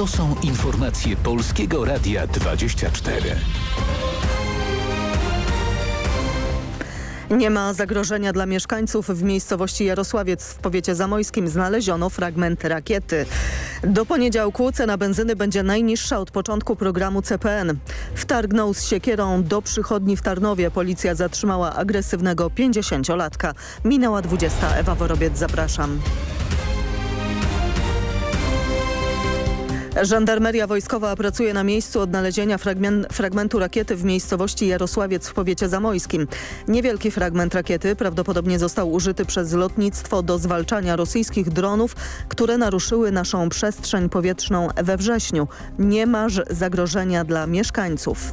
To są informacje Polskiego Radia 24. Nie ma zagrożenia dla mieszkańców. W miejscowości Jarosławiec w powiecie zamojskim znaleziono fragment rakiety. Do poniedziałku cena benzyny będzie najniższa od początku programu CPN. Wtargnął z siekierą do przychodni w Tarnowie. Policja zatrzymała agresywnego 50-latka. Minęła 20. Ewa Worobiec, zapraszam. Żandarmeria Wojskowa pracuje na miejscu odnalezienia fragmentu rakiety w miejscowości Jarosławiec w powiecie zamojskim. Niewielki fragment rakiety prawdopodobnie został użyty przez lotnictwo do zwalczania rosyjskich dronów, które naruszyły naszą przestrzeń powietrzną we wrześniu. Nie ma zagrożenia dla mieszkańców.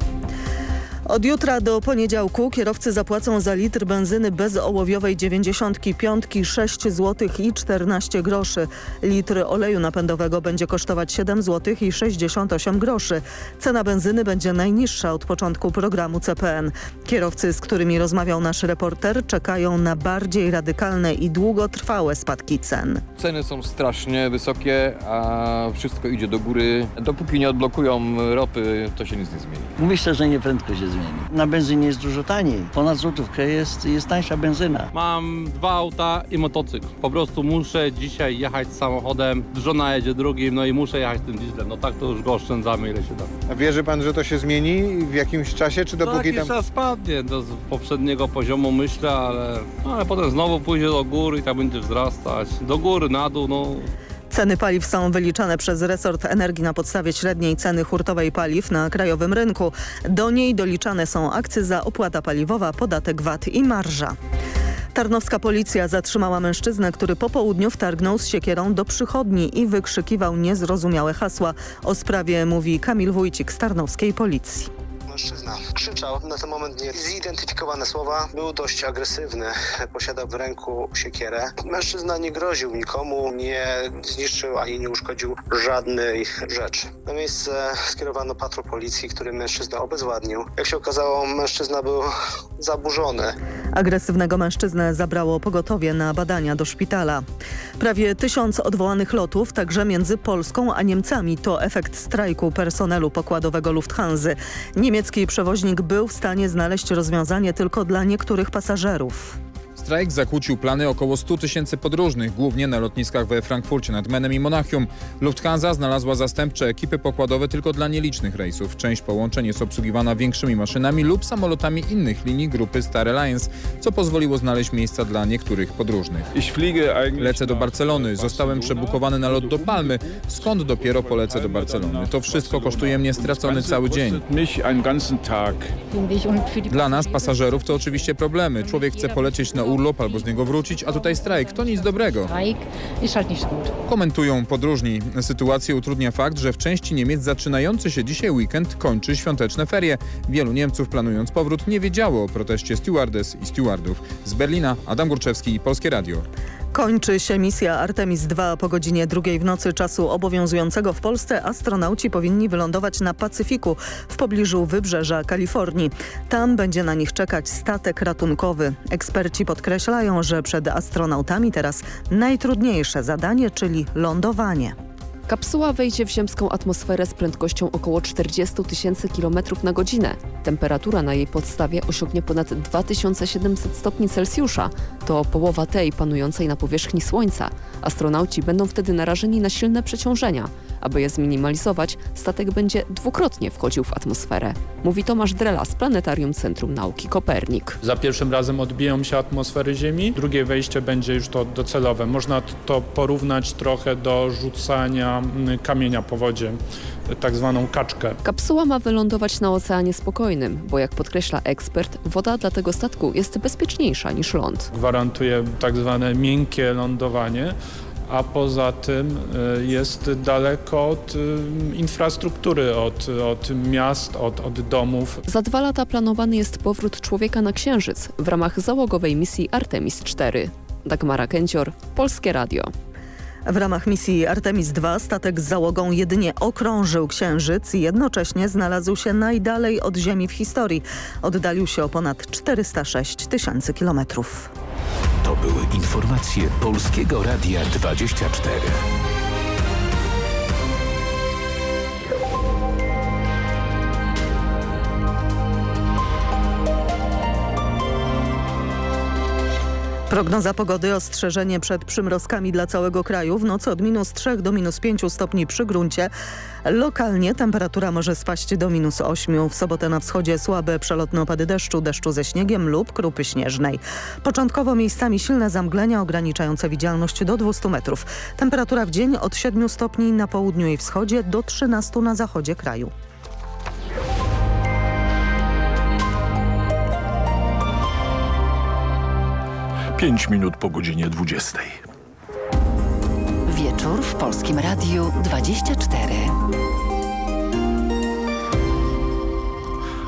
Od jutra do poniedziałku kierowcy zapłacą za litr benzyny bezołowiowej 95 6 zł i 14 groszy. Litr oleju napędowego będzie kosztować 7 zł i 68 groszy. Cena benzyny będzie najniższa od początku programu CPN. Kierowcy, z którymi rozmawiał nasz reporter, czekają na bardziej radykalne i długotrwałe spadki cen. Ceny są strasznie wysokie, a wszystko idzie do góry. Dopóki nie odblokują ropy, to się nic nie zmieni. Myślę, że nie prędko się zmieni Na benzynie jest dużo taniej. Ponad złotówkę jest, jest tańsza benzyna. Mam dwa auta i motocykl. Po prostu muszę dzisiaj jechać samochodem, żona jedzie drugim, no i muszę jechać tym dieslem. No tak to już go oszczędzamy ile się da. A wierzy pan, że to się zmieni w jakimś czasie, czy dopóki tam... czas spadnie do poprzedniego poziomu myślę, ale, no, ale potem znowu pójdzie do góry i tak będzie wzrastać. Do góry, na dół, no Ceny paliw są wyliczane przez resort energii na podstawie średniej ceny hurtowej paliw na krajowym rynku. Do niej doliczane są akcyza, opłata paliwowa, podatek VAT i marża. Tarnowska policja zatrzymała mężczyznę, który po południu wtargnął z siekierą do przychodni i wykrzykiwał niezrozumiałe hasła. O sprawie mówi Kamil Wójcik z Tarnowskiej Policji mężczyzna. Krzyczał na ten moment niezidentyfikowane słowa. Był dość agresywny. Posiadał w ręku siekierę. Mężczyzna nie groził nikomu, nie zniszczył ani nie uszkodził żadnej rzeczy. Na miejsce skierowano patrol policji, który mężczyznę obezwładnił. Jak się okazało, mężczyzna był zaburzony. Agresywnego mężczyznę zabrało pogotowie na badania do szpitala. Prawie tysiąc odwołanych lotów, także między Polską a Niemcami, to efekt strajku personelu pokładowego Lufthansa. Niemiec Niemiecki przewoźnik był w stanie znaleźć rozwiązanie tylko dla niektórych pasażerów. Strajk zakłócił plany około 100 tysięcy podróżnych, głównie na lotniskach we Frankfurcie nad Menem i Monachium. Lufthansa znalazła zastępcze ekipy pokładowe tylko dla nielicznych rejsów. Część połączeń jest obsługiwana większymi maszynami lub samolotami innych linii grupy Star Alliance, co pozwoliło znaleźć miejsca dla niektórych podróżnych. Lecę do Barcelony. Zostałem przebukowany na lot do Palmy, skąd dopiero polecę do Barcelony. To wszystko kosztuje mnie stracony cały dzień. Dla nas, pasażerów, to oczywiście problemy. Człowiek chce polecieć na urlop albo z niego wrócić, a tutaj strajk. To nic dobrego. Komentują podróżni. Sytuację utrudnia fakt, że w części Niemiec zaczynający się dzisiaj weekend kończy świąteczne ferie. Wielu Niemców planując powrót nie wiedziało o proteście stewardess i stewardów. Z Berlina Adam Górczewski, Polskie Radio. Kończy się misja Artemis II. Po godzinie drugiej w nocy czasu obowiązującego w Polsce astronauci powinni wylądować na Pacyfiku w pobliżu wybrzeża Kalifornii. Tam będzie na nich czekać statek ratunkowy. Eksperci podkreślają, że przed astronautami teraz najtrudniejsze zadanie, czyli lądowanie. Kapsuła wejdzie w ziemską atmosferę z prędkością około 40 tysięcy km na godzinę. Temperatura na jej podstawie osiągnie ponad 2700 stopni Celsjusza. To połowa tej panującej na powierzchni Słońca. Astronauci będą wtedy narażeni na silne przeciążenia. Aby je zminimalizować, statek będzie dwukrotnie wchodził w atmosferę. Mówi Tomasz Drela z Planetarium Centrum Nauki Kopernik. Za pierwszym razem odbiją się atmosfery Ziemi, drugie wejście będzie już to docelowe. Można to porównać trochę do rzucania mm, kamienia po wodzie tak zwaną kaczkę. Kapsuła ma wylądować na Oceanie Spokojnym, bo jak podkreśla ekspert, woda dla tego statku jest bezpieczniejsza niż ląd. Gwarantuje tak zwane miękkie lądowanie, a poza tym y, jest daleko od y, infrastruktury, od, od miast, od, od domów. Za dwa lata planowany jest powrót człowieka na Księżyc w ramach załogowej misji Artemis 4. Dagmara Kęcior, Polskie Radio. W ramach misji Artemis II statek z załogą jedynie okrążył Księżyc i jednocześnie znalazł się najdalej od Ziemi w historii. Oddalił się o ponad 406 tysięcy kilometrów. To były informacje Polskiego Radia 24. Prognoza pogody, ostrzeżenie przed przymrozkami dla całego kraju. W nocy od minus 3 do minus 5 stopni przy gruncie. Lokalnie temperatura może spaść do minus 8. W sobotę na wschodzie słabe przelotne opady deszczu, deszczu ze śniegiem lub krupy śnieżnej. Początkowo miejscami silne zamglenia ograniczające widzialność do 200 metrów. Temperatura w dzień od 7 stopni na południu i wschodzie do 13 na zachodzie kraju. Pięć minut po godzinie 20. Wieczór w Polskim Radiu 24.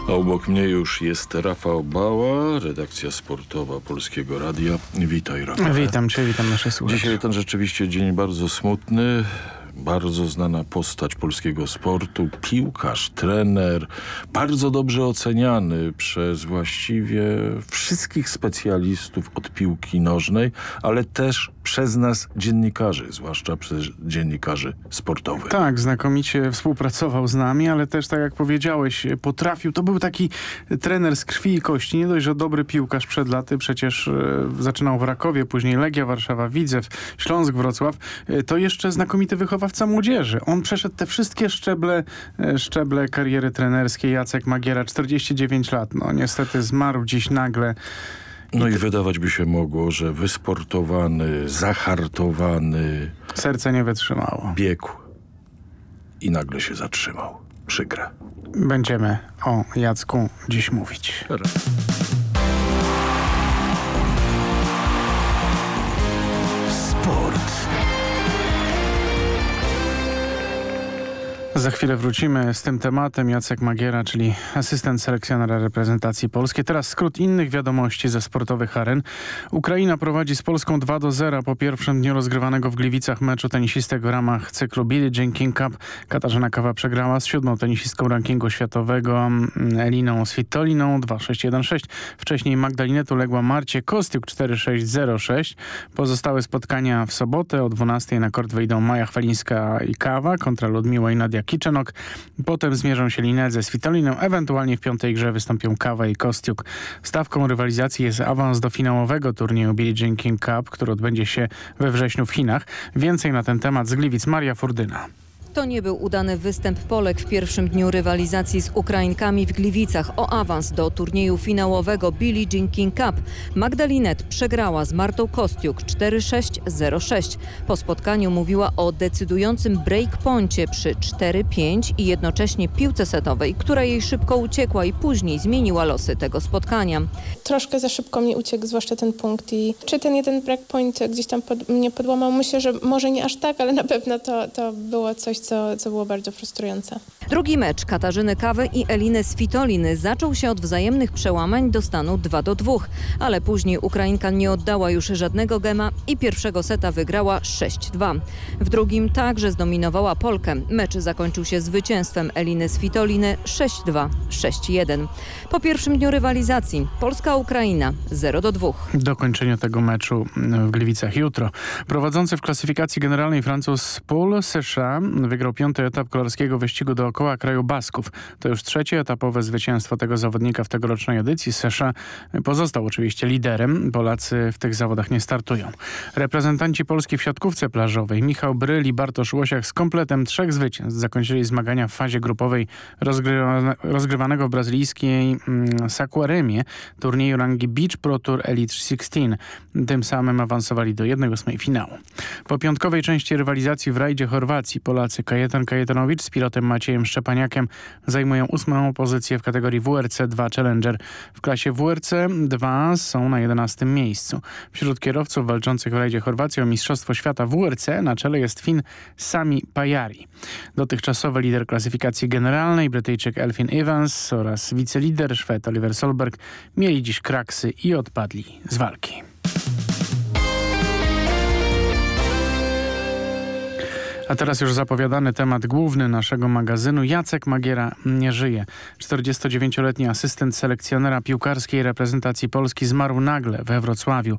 A obok mnie już jest Rafał Bała, redakcja sportowa Polskiego Radia. Witaj Rafał. Witam Cię, witam naszych słuchaczy. Dzisiaj ten rzeczywiście dzień bardzo smutny. Bardzo znana postać polskiego sportu, piłkarz, trener, bardzo dobrze oceniany przez właściwie wszystkich specjalistów od piłki nożnej, ale też przez nas dziennikarzy, zwłaszcza przez dziennikarzy sportowych. Tak, znakomicie współpracował z nami, ale też tak jak powiedziałeś, potrafił, to był taki trener z krwi i kości, nie dość, że dobry piłkarz przed laty, przecież e, zaczynał w Rakowie, później Legia Warszawa, Widzew, Śląsk Wrocław, e, to jeszcze znakomity wychowawca młodzieży. On przeszedł te wszystkie szczeble, e, szczeble kariery trenerskiej, Jacek Magiera, 49 lat, no niestety zmarł dziś nagle. No i wydawać by się mogło, że wysportowany, zahartowany... Serce nie wytrzymało. Biegł i nagle się zatrzymał. Przykre. Będziemy o Jacku dziś mówić. Za chwilę wrócimy z tym tematem. Jacek Magiera, czyli asystent selekcjonera reprezentacji polskiej. Teraz skrót innych wiadomości ze sportowych aren. Ukraina prowadzi z Polską 2 do 0 po pierwszym dniu rozgrywanego w Gliwicach meczu tenisistek w ramach cyklu Billie Jean King Cup. Katarzyna Kawa przegrała z siódmą tenisistką rankingu światowego mm, Eliną Svitoliną 2-6-1-6. Wcześniej Magdalinę uległa Marcie Kostiuk 4-6-0-6. Pozostałe spotkania w sobotę o 12 na kort wyjdą Maja Chwalińska i Kawa kontra Ludmiła i Nadia Kiczenok. Potem zmierzą się Linedze z Witoliną. Ewentualnie w piątej grze wystąpią Kawa i Kostiuk. Stawką rywalizacji jest awans do finałowego turnieju Billie Jean King Cup, który odbędzie się we wrześniu w Chinach. Więcej na ten temat z Gliwic Maria Furdyna. To nie był udany występ Polek w pierwszym dniu rywalizacji z Ukrainkami w Gliwicach o awans do turnieju finałowego Billie Jean King Cup. Magdalinet przegrała z Martą Kostiuk 4-6-0-6. Po spotkaniu mówiła o decydującym breakpoincie przy 4-5 i jednocześnie piłce setowej, która jej szybko uciekła i później zmieniła losy tego spotkania. Troszkę za szybko mi uciekł, zwłaszcza ten punkt i czy ten jeden breakpoint gdzieś tam pod, mnie podłamał? Myślę, że może nie aż tak, ale na pewno to, to było coś, co, co było bardzo frustrujące. Drugi mecz Katarzyny Kawy i Eliny Svitoliny zaczął się od wzajemnych przełamań do stanu 2 do 2, ale później Ukrainka nie oddała już żadnego gema i pierwszego seta wygrała 6-2. W drugim także zdominowała Polkę. Mecz zakończył się zwycięstwem Eliny Svitoliny 6-2, 6-1. Po pierwszym dniu rywalizacji Polska-Ukraina 0 do 2. Dokończenie tego meczu w Gliwicach jutro. Prowadzący w klasyfikacji generalnej Francuz Paul Secha wygrał piąty etap kolarskiego wyścigu dookoła kraju Basków. To już trzecie etapowe zwycięstwo tego zawodnika w tegorocznej edycji. Sesza pozostał oczywiście liderem. Polacy w tych zawodach nie startują. Reprezentanci Polski w siatkówce plażowej Michał Bryl i Bartosz Łosiak z kompletem trzech zwycięstw zakończyli zmagania w fazie grupowej rozgrywa rozgrywanego w brazylijskiej mm, Saquaremie turnieju rangi Beach Pro Tour Elite 16. Tym samym awansowali do 1-8 finału. Po piątkowej części rywalizacji w rajdzie Chorwacji Polacy Kajetan Kajetanowicz z pilotem Maciejem Szczepaniakiem zajmują ósmą pozycję w kategorii WRC 2 Challenger. W klasie WRC 2 są na 11 miejscu. Wśród kierowców walczących w rajdzie Chorwacji o Mistrzostwo Świata WRC na czele jest Fin Sami Pajari. Dotychczasowy lider klasyfikacji generalnej Brytyjczyk Elfin Evans oraz wicelider Szwed Oliver Solberg mieli dziś kraksy i odpadli z walki. A teraz już zapowiadany temat główny naszego magazynu. Jacek Magiera nie żyje. 49-letni asystent selekcjonera piłkarskiej reprezentacji Polski zmarł nagle we Wrocławiu.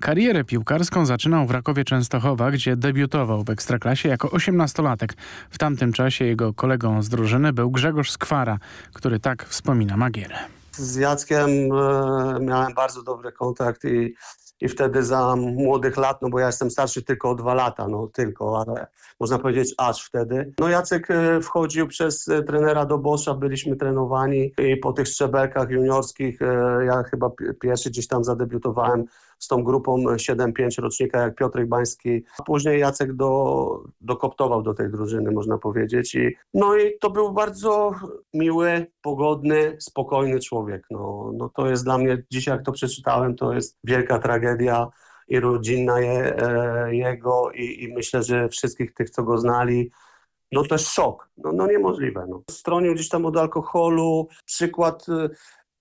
Karierę piłkarską zaczynał w Rakowie Częstochowa, gdzie debiutował w Ekstraklasie jako 18-latek. W tamtym czasie jego kolegą z drużyny był Grzegorz Skwara, który tak wspomina Magierę. Z Jackiem e, miałem bardzo dobry kontakt i i wtedy za młodych lat, no bo ja jestem starszy tylko o dwa lata, no tylko, ale można powiedzieć aż wtedy. No Jacek e, wchodził przez e, trenera do Boscha, byliśmy trenowani i po tych szczebelkach juniorskich e, ja chyba pierwszy gdzieś tam zadebiutowałem z tą grupą 7-5 rocznika jak Piotrek Bański. Później Jacek do, dokoptował do tej drużyny, można powiedzieć. I, no i to był bardzo miły, pogodny, spokojny człowiek. No, no to jest dla mnie, dzisiaj jak to przeczytałem, to jest wielka tragedia i rodzinna je, e, jego i, i myślę, że wszystkich tych, co go znali, no to jest szok. No, no niemożliwe. No. Stronił gdzieś tam od alkoholu, przykład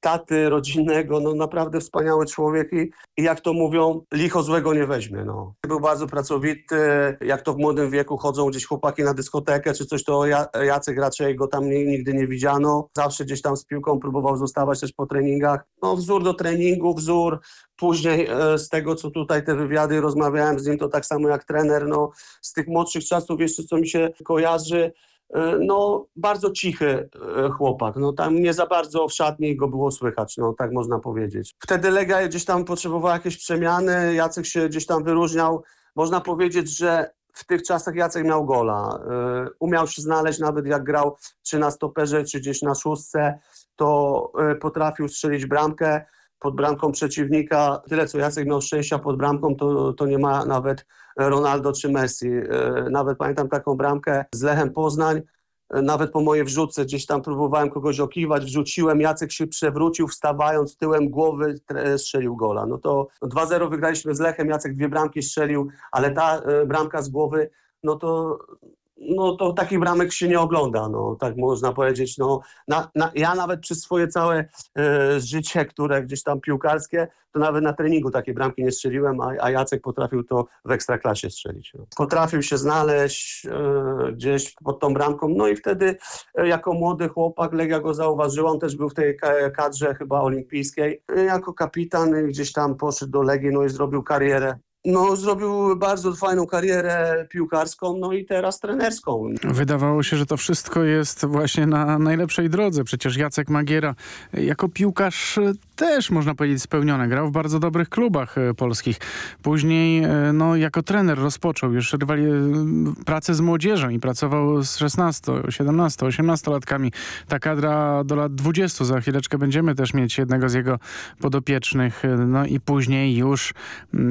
taty rodzinnego, no naprawdę wspaniały człowiek i, i jak to mówią, licho złego nie weźmie. No. Był bardzo pracowity, jak to w młodym wieku chodzą gdzieś chłopaki na dyskotekę czy coś, to Jacek raczej go tam nigdy nie widziano. Zawsze gdzieś tam z piłką próbował zostawać też po treningach. No wzór do treningu, wzór Później e, z tego, co tutaj te wywiady rozmawiałem z nim, to tak samo jak trener, no z tych młodszych czasów jeszcze co mi się kojarzy, no bardzo cichy e, chłopak, no tam nie za bardzo w szatni go było słychać, no tak można powiedzieć. Wtedy Legia gdzieś tam potrzebowała jakieś przemiany, Jacek się gdzieś tam wyróżniał. Można powiedzieć, że w tych czasach Jacek miał gola. E, umiał się znaleźć nawet jak grał czy na stoperze, czy gdzieś na szóstce, to potrafił strzelić bramkę pod bramką przeciwnika. Tyle co Jacek miał szczęścia pod bramką, to, to nie ma nawet Ronaldo czy Messi. E, nawet pamiętam taką bramkę z Lechem Poznań, e, nawet po mojej wrzutce gdzieś tam próbowałem kogoś okiwać, wrzuciłem, Jacek się przewrócił, wstawając tyłem głowy, strzelił gola. No to 2-0 wygraliśmy z Lechem, Jacek dwie bramki strzelił, ale ta e, bramka z głowy, no to no to takich bramek się nie ogląda, no tak można powiedzieć. No, na, na, ja nawet przez swoje całe e, życie, które gdzieś tam piłkarskie, to nawet na treningu takie bramki nie strzeliłem, a, a Jacek potrafił to w ekstraklasie strzelić. No. Potrafił się znaleźć e, gdzieś pod tą bramką, no i wtedy e, jako młody chłopak Legia go zauważyła, on też był w tej kadrze chyba olimpijskiej. Jako kapitan gdzieś tam poszedł do Legii, no i zrobił karierę no, zrobił bardzo fajną karierę piłkarską, no i teraz trenerską. Wydawało się, że to wszystko jest właśnie na najlepszej drodze. Przecież Jacek Magiera jako piłkarz też, można powiedzieć, spełniony. Grał w bardzo dobrych klubach e, polskich. Później, e, no, jako trener rozpoczął już rywali pracę z młodzieżą i pracował z 16, 17, 18 latkami. Ta kadra do lat 20. Za chwileczkę będziemy też mieć jednego z jego podopiecznych. No i później już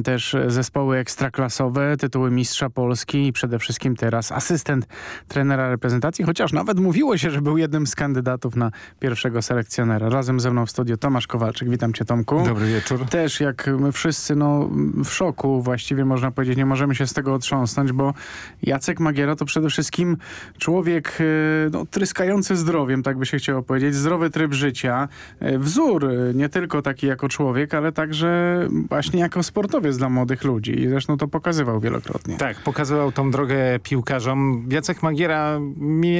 też ze zespoły ekstraklasowe, tytuły mistrza Polski i przede wszystkim teraz asystent trenera reprezentacji, chociaż nawet mówiło się, że był jednym z kandydatów na pierwszego selekcjonera. Razem ze mną w studiu Tomasz Kowalczyk. Witam cię Tomku. Dobry wieczór. Też jak my wszyscy no, w szoku właściwie można powiedzieć, nie możemy się z tego otrząsnąć, bo Jacek Magiera to przede wszystkim człowiek y, no, tryskający zdrowiem, tak by się chciało powiedzieć. Zdrowy tryb życia, y, wzór y, nie tylko taki jako człowiek, ale także właśnie jako sportowiec dla młodych ludzi ludzi i zresztą to pokazywał wielokrotnie. Tak, pokazywał tą drogę piłkarzom. Jacek Magiera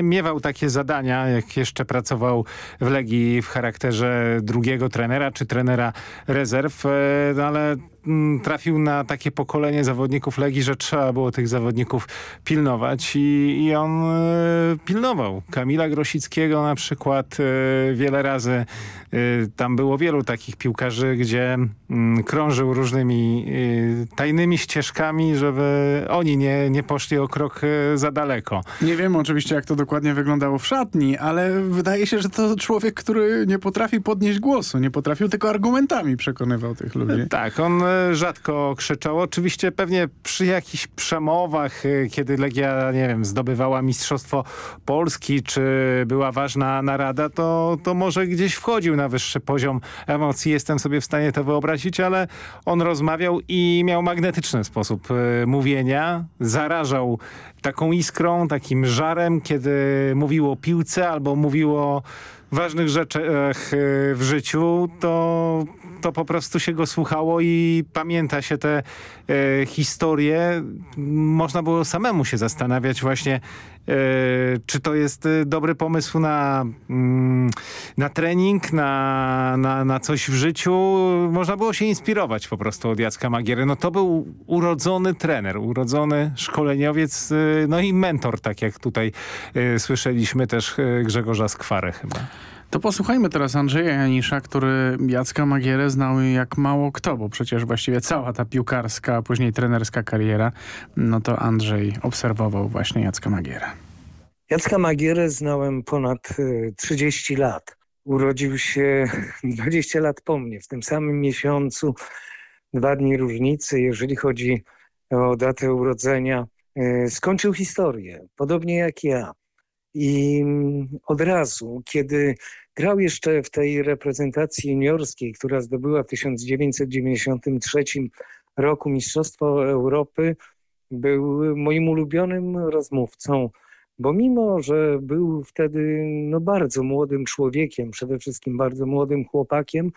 miewał takie zadania, jak jeszcze pracował w Legii w charakterze drugiego trenera czy trenera rezerw, e, no ale trafił na takie pokolenie zawodników Legii, że trzeba było tych zawodników pilnować i, i on e, pilnował. Kamila Grosickiego na przykład e, wiele razy. E, tam było wielu takich piłkarzy, gdzie mm, krążył różnymi tajnymi ścieżkami, żeby oni nie, nie poszli o krok za daleko. Nie wiem oczywiście jak to dokładnie wyglądało w szatni, ale wydaje się, że to człowiek, który nie potrafi podnieść głosu, nie potrafił tylko argumentami przekonywał tych ludzi. Tak, on rzadko krzyczał. Oczywiście pewnie przy jakichś przemowach, y, kiedy Legia, nie wiem, zdobywała Mistrzostwo Polski, czy była ważna narada, to, to może gdzieś wchodził na wyższy poziom emocji. Jestem sobie w stanie to wyobrazić, ale on rozmawiał i miał magnetyczny sposób y, mówienia. Zarażał taką iskrą, takim żarem, kiedy mówił o piłce albo mówił o ważnych rzeczach y, w życiu, to to po prostu się go słuchało i pamięta się te e, historie. Można było samemu się zastanawiać właśnie, e, czy to jest e, dobry pomysł na, mm, na trening, na, na, na coś w życiu. Można było się inspirować po prostu od Jacka Magiery. No to był urodzony trener, urodzony szkoleniowiec, e, no i mentor, tak jak tutaj e, słyszeliśmy też e, Grzegorza Skwarę chyba. To posłuchajmy teraz Andrzeja Janisza, który Jacka Magierę znał jak mało kto, bo przecież właściwie cała ta piłkarska, a później trenerska kariera, no to Andrzej obserwował właśnie Jacka Magierę. Jacka Magierę znałem ponad 30 lat. Urodził się 20 lat po mnie, w tym samym miesiącu, dwa dni różnicy, jeżeli chodzi o datę urodzenia. Skończył historię, podobnie jak ja. I od razu, kiedy grał jeszcze w tej reprezentacji juniorskiej, która zdobyła w 1993 roku Mistrzostwo Europy, był moim ulubionym rozmówcą, bo mimo, że był wtedy no, bardzo młodym człowiekiem, przede wszystkim bardzo młodym chłopakiem,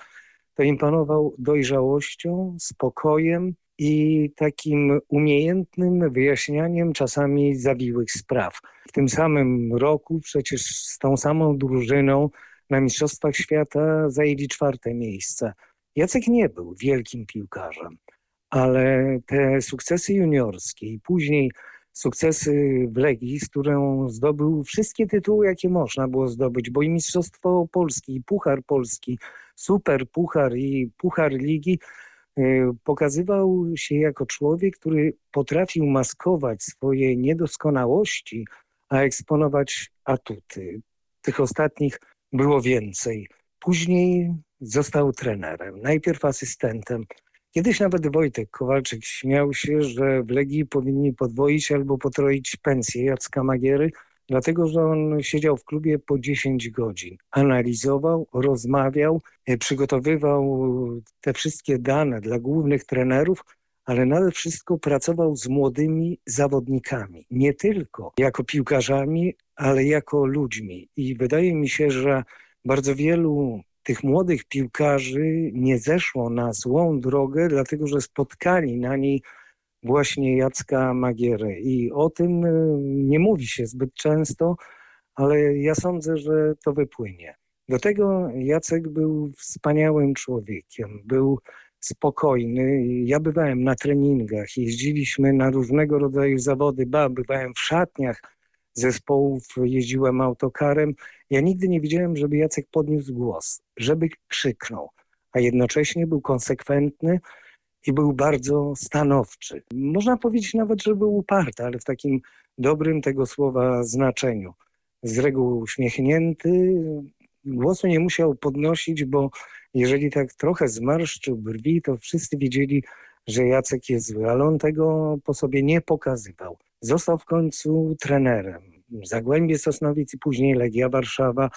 to imponował dojrzałością, spokojem i takim umiejętnym wyjaśnianiem czasami zawiłych spraw. W tym samym roku przecież z tą samą drużyną na Mistrzostwach Świata zajęli czwarte miejsce. Jacek nie był wielkim piłkarzem, ale te sukcesy juniorskie i później sukcesy w Legii, z którą zdobył wszystkie tytuły, jakie można było zdobyć, bo i Mistrzostwo Polski, i Puchar Polski, Super Puchar i Puchar Ligi, pokazywał się jako człowiek, który potrafił maskować swoje niedoskonałości, a eksponować atuty. Tych ostatnich było więcej. Później został trenerem, najpierw asystentem. Kiedyś nawet Wojtek Kowalczyk śmiał się, że w Legii powinni podwoić albo potroić pensję Jacka Magiery, dlatego że on siedział w klubie po 10 godzin. Analizował, rozmawiał, przygotowywał te wszystkie dane dla głównych trenerów, ale nade wszystko pracował z młodymi zawodnikami. Nie tylko jako piłkarzami, ale jako ludźmi. I wydaje mi się, że bardzo wielu tych młodych piłkarzy nie zeszło na złą drogę, dlatego że spotkali na niej właśnie Jacka Magierę. I o tym nie mówi się zbyt często, ale ja sądzę, że to wypłynie. Do tego Jacek był wspaniałym człowiekiem, był spokojny. Ja bywałem na treningach, jeździliśmy na różnego rodzaju zawody, ba, bywałem w szatniach zespołów, jeździłem autokarem. Ja nigdy nie widziałem, żeby Jacek podniósł głos, żeby krzyknął, a jednocześnie był konsekwentny i był bardzo stanowczy. Można powiedzieć nawet, że był uparty, ale w takim dobrym tego słowa znaczeniu. Z reguły uśmiechnięty, głosu nie musiał podnosić, bo jeżeli tak trochę zmarszczył brwi, to wszyscy wiedzieli, że Jacek jest zły, ale on tego po sobie nie pokazywał. Został w końcu trenerem. Zagłębie Sosnowiec i później Legia Warszawa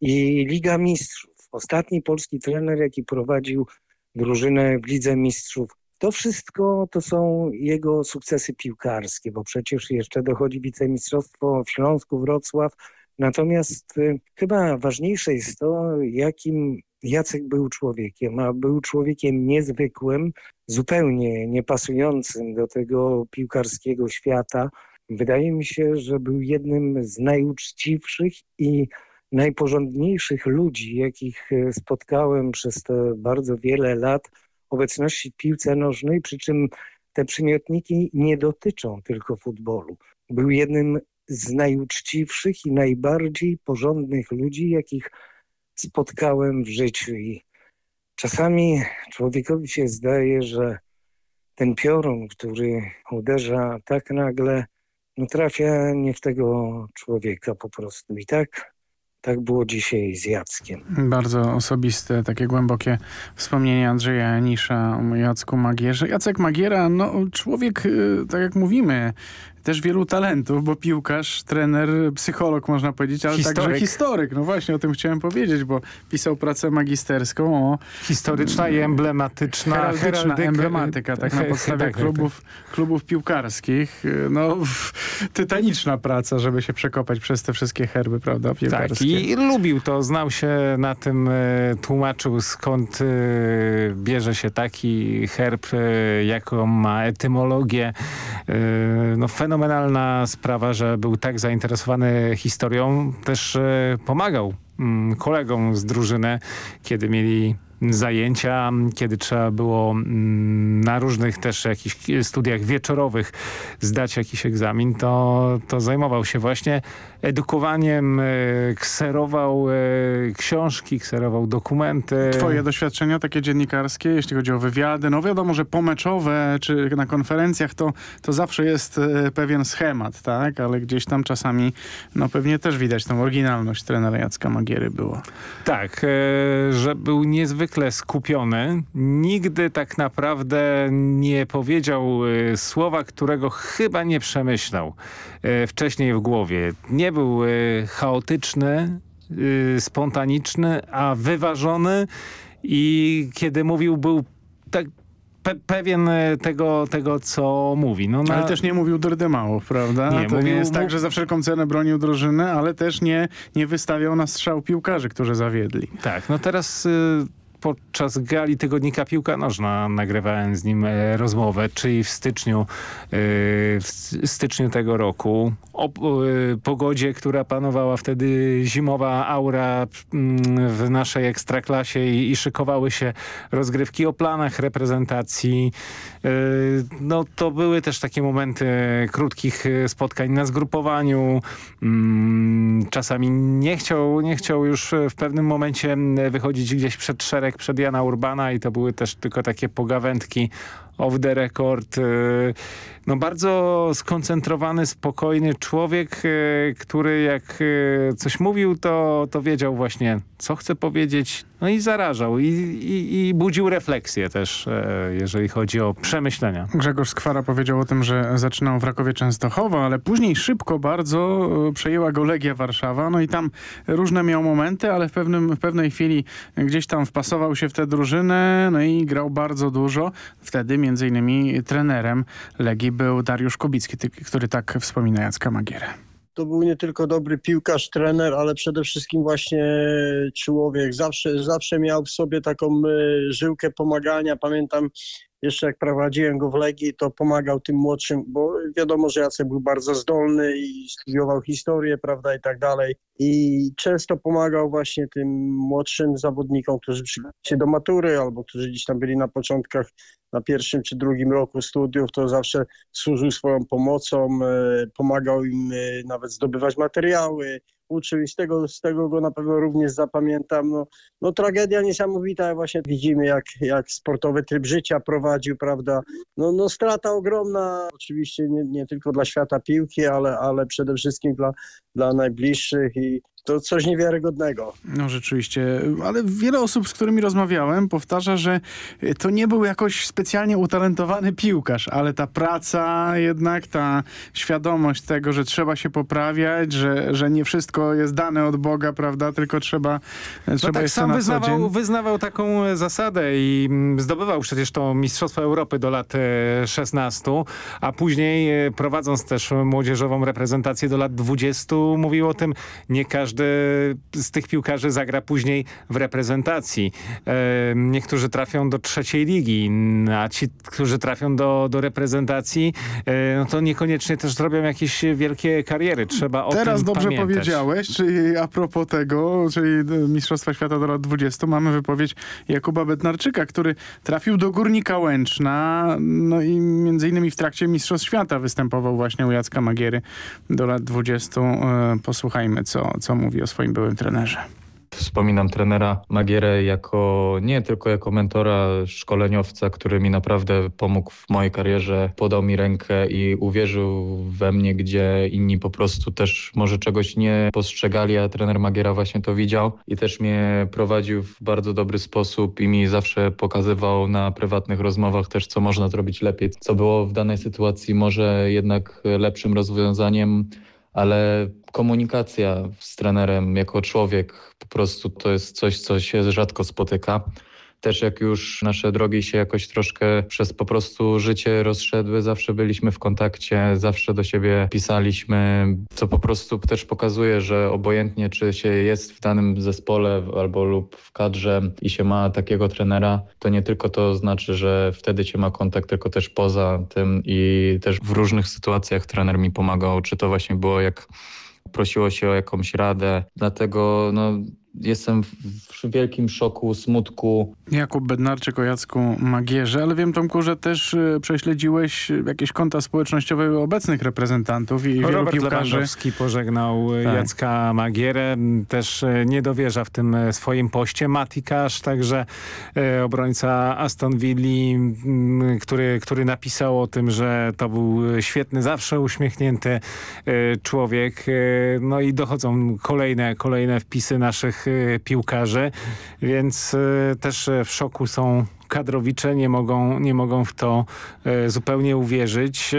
i Liga Mistrzów. Ostatni polski trener, jaki prowadził drużynę w Lidze Mistrzów. To wszystko to są jego sukcesy piłkarskie, bo przecież jeszcze dochodzi wicemistrzostwo w Śląsku, Wrocław. Natomiast y, chyba ważniejsze jest to, jakim Jacek był człowiekiem, a był człowiekiem niezwykłym, zupełnie niepasującym do tego piłkarskiego świata. Wydaje mi się, że był jednym z najuczciwszych i najporządniejszych ludzi, jakich spotkałem przez te bardzo wiele lat obecności w piłce nożnej, przy czym te przymiotniki nie dotyczą tylko futbolu. Był jednym z najuczciwszych i najbardziej porządnych ludzi, jakich spotkałem w życiu i czasami człowiekowi się zdaje, że ten piorun, który uderza tak nagle, no trafia nie w tego człowieka po prostu. I tak, tak było dzisiaj z Jackiem. Bardzo osobiste, takie głębokie wspomnienie Andrzeja Janisza o Jacku Magierze. Jacek Magiera, no człowiek, tak jak mówimy, też wielu talentów, bo piłkarz, trener, psycholog można powiedzieć, ale historyk. także historyk. No właśnie o tym chciałem powiedzieć, bo pisał pracę magisterską o... Historyczna i emblematyczna. Heraldyczna heraldyka. emblematyczna, tak na podstawie tak, klubów, klubów piłkarskich. No tytaniczna praca, żeby się przekopać przez te wszystkie herby, prawda, piłkarskie. Tak i lubił to, znał się na tym, tłumaczył skąd bierze się taki herb, jaką ma etymologię. No fenomenalnie fenomenalna sprawa, że był tak zainteresowany historią. Też pomagał kolegom z drużyny, kiedy mieli zajęcia, kiedy trzeba było mm, na różnych też jakichś studiach wieczorowych zdać jakiś egzamin, to, to zajmował się właśnie edukowaniem, e, kserował e, książki, kserował dokumenty. Twoje doświadczenia takie dziennikarskie, jeśli chodzi o wywiady, no wiadomo, że pomeczowe czy na konferencjach to, to zawsze jest e, pewien schemat, tak? Ale gdzieś tam czasami, no pewnie też widać tą oryginalność trenera Jacka Magiery było. Tak, że był niezwykle skupiony. Nigdy tak naprawdę nie powiedział słowa, którego chyba nie przemyślał wcześniej w głowie. Nie był y, chaotyczny, y, spontaniczny, a wyważony i kiedy mówił był tak Pe pewien y, tego, tego, co mówi. No na... Ale też nie mówił mało, prawda? Nie, to mówił, nie jest tak, że za wszelką cenę bronił drużynę, ale też nie, nie wystawiał na strzał piłkarzy, którzy zawiedli. Tak, no teraz... Y podczas gali tygodnika Piłka Nożna nagrywałem z nim e, rozmowę, czyli w styczniu, e, w styczniu tego roku o e, pogodzie, która panowała wtedy zimowa aura mm, w naszej ekstraklasie i, szykowały się rozgrywki o planach reprezentacji. No to były też takie momenty krótkich spotkań na zgrupowaniu. Mm, czasami nie chciał, nie chciał już w pewnym momencie wychodzić gdzieś przed szereg przed Jana Urbana i to były też tylko takie pogawędki off the record. No bardzo skoncentrowany, spokojny człowiek, y, który jak y, coś mówił, to, to wiedział właśnie, co chce powiedzieć, no i zarażał i, i, i budził refleksję też, jeżeli chodzi o przemyślenia. Grzegorz Skwara powiedział o tym, że zaczynał w Rakowie Częstochowa, ale później szybko bardzo przejęła go Legia Warszawa, no i tam różne miał momenty, ale w, pewnym, w pewnej chwili gdzieś tam wpasował się w tę drużynę, no i grał bardzo dużo. Wtedy między innymi trenerem Legii był Dariusz Kubicki, który tak wspomina Jacka Magierę to był nie tylko dobry piłkarz, trener, ale przede wszystkim właśnie człowiek. Zawsze, zawsze miał w sobie taką e, żyłkę pomagania. Pamiętam jeszcze jak prowadziłem go w Legii, to pomagał tym młodszym, bo wiadomo, że Jacek był bardzo zdolny i studiował historię, prawda, i tak dalej. I często pomagał właśnie tym młodszym zawodnikom, którzy przygotowali się do matury albo którzy gdzieś tam byli na początkach, na pierwszym czy drugim roku studiów, to zawsze służył swoją pomocą, e, pomagał im e, nawet zdobywać materiały, uczył i z tego, z tego go na pewno również zapamiętam. No, no tragedia niesamowita, właśnie widzimy jak, jak sportowy tryb życia prowadził, prawda. No, no strata ogromna, oczywiście nie, nie tylko dla świata piłki, ale, ale przede wszystkim dla, dla najbliższych i to coś niewiarygodnego. No rzeczywiście, ale wiele osób, z którymi rozmawiałem, powtarza, że to nie był jakoś specjalnie utalentowany piłkarz, ale ta praca jednak, ta świadomość tego, że trzeba się poprawiać, że, że nie wszystko jest dane od Boga, prawda, tylko trzeba, no trzeba tak sam wyznawał, wyznawał taką zasadę i mm, zdobywał przecież to Mistrzostwo Europy do lat 16, e, a później e, prowadząc też młodzieżową reprezentację do lat 20 mówił o tym, nie każdy każdy z tych piłkarzy zagra później w reprezentacji. Niektórzy trafią do trzeciej ligi, a ci, którzy trafią do, do reprezentacji, e, no to niekoniecznie też zrobią jakieś wielkie kariery. Trzeba o Teraz tym dobrze pamiętać. powiedziałeś, czyli a propos tego, czyli Mistrzostwa Świata do lat 20, mamy wypowiedź Jakuba Bednarczyka, który trafił do Górnika Łęczna, no i między innymi w trakcie Mistrzostw Świata występował właśnie u Jacka Magiery do lat 20. E, posłuchajmy, co, co mówi o swoim byłym trenerze. Wspominam trenera Magierę jako nie tylko jako mentora, szkoleniowca, który mi naprawdę pomógł w mojej karierze, podał mi rękę i uwierzył we mnie, gdzie inni po prostu też może czegoś nie postrzegali, a trener Magiera właśnie to widział i też mnie prowadził w bardzo dobry sposób i mi zawsze pokazywał na prywatnych rozmowach też, co można zrobić lepiej, co było w danej sytuacji może jednak lepszym rozwiązaniem ale komunikacja z trenerem jako człowiek po prostu to jest coś, co się rzadko spotyka też jak już nasze drogi się jakoś troszkę przez po prostu życie rozszedły, zawsze byliśmy w kontakcie, zawsze do siebie pisaliśmy, co po prostu też pokazuje, że obojętnie czy się jest w danym zespole albo lub w kadrze i się ma takiego trenera, to nie tylko to znaczy, że wtedy się ma kontakt, tylko też poza tym i też w różnych sytuacjach trener mi pomagał, czy to właśnie było jak prosiło się o jakąś radę. Dlatego no, jestem w, wielkim szoku, smutku. Jakub Bednarczyk o Jacku Magierze, ale wiem Tomku, że też y, prześledziłeś jakieś konta społecznościowe obecnych reprezentantów i wielu Robert piłkarzy. Lewandowski pożegnał Tak. Jacka Magierę, też e, nie dowierza w tym swoim poście. Mati Cash, także obrońca Aston Villa, m, który, który napisał o tym, że to był świetny, zawsze uśmiechnięty człowiek. No i dochodzą kolejne, kolejne wpisy naszych piłkarzy, więc e, też w szoku są kadrowicze nie mogą, nie mogą w to e, zupełnie uwierzyć. E,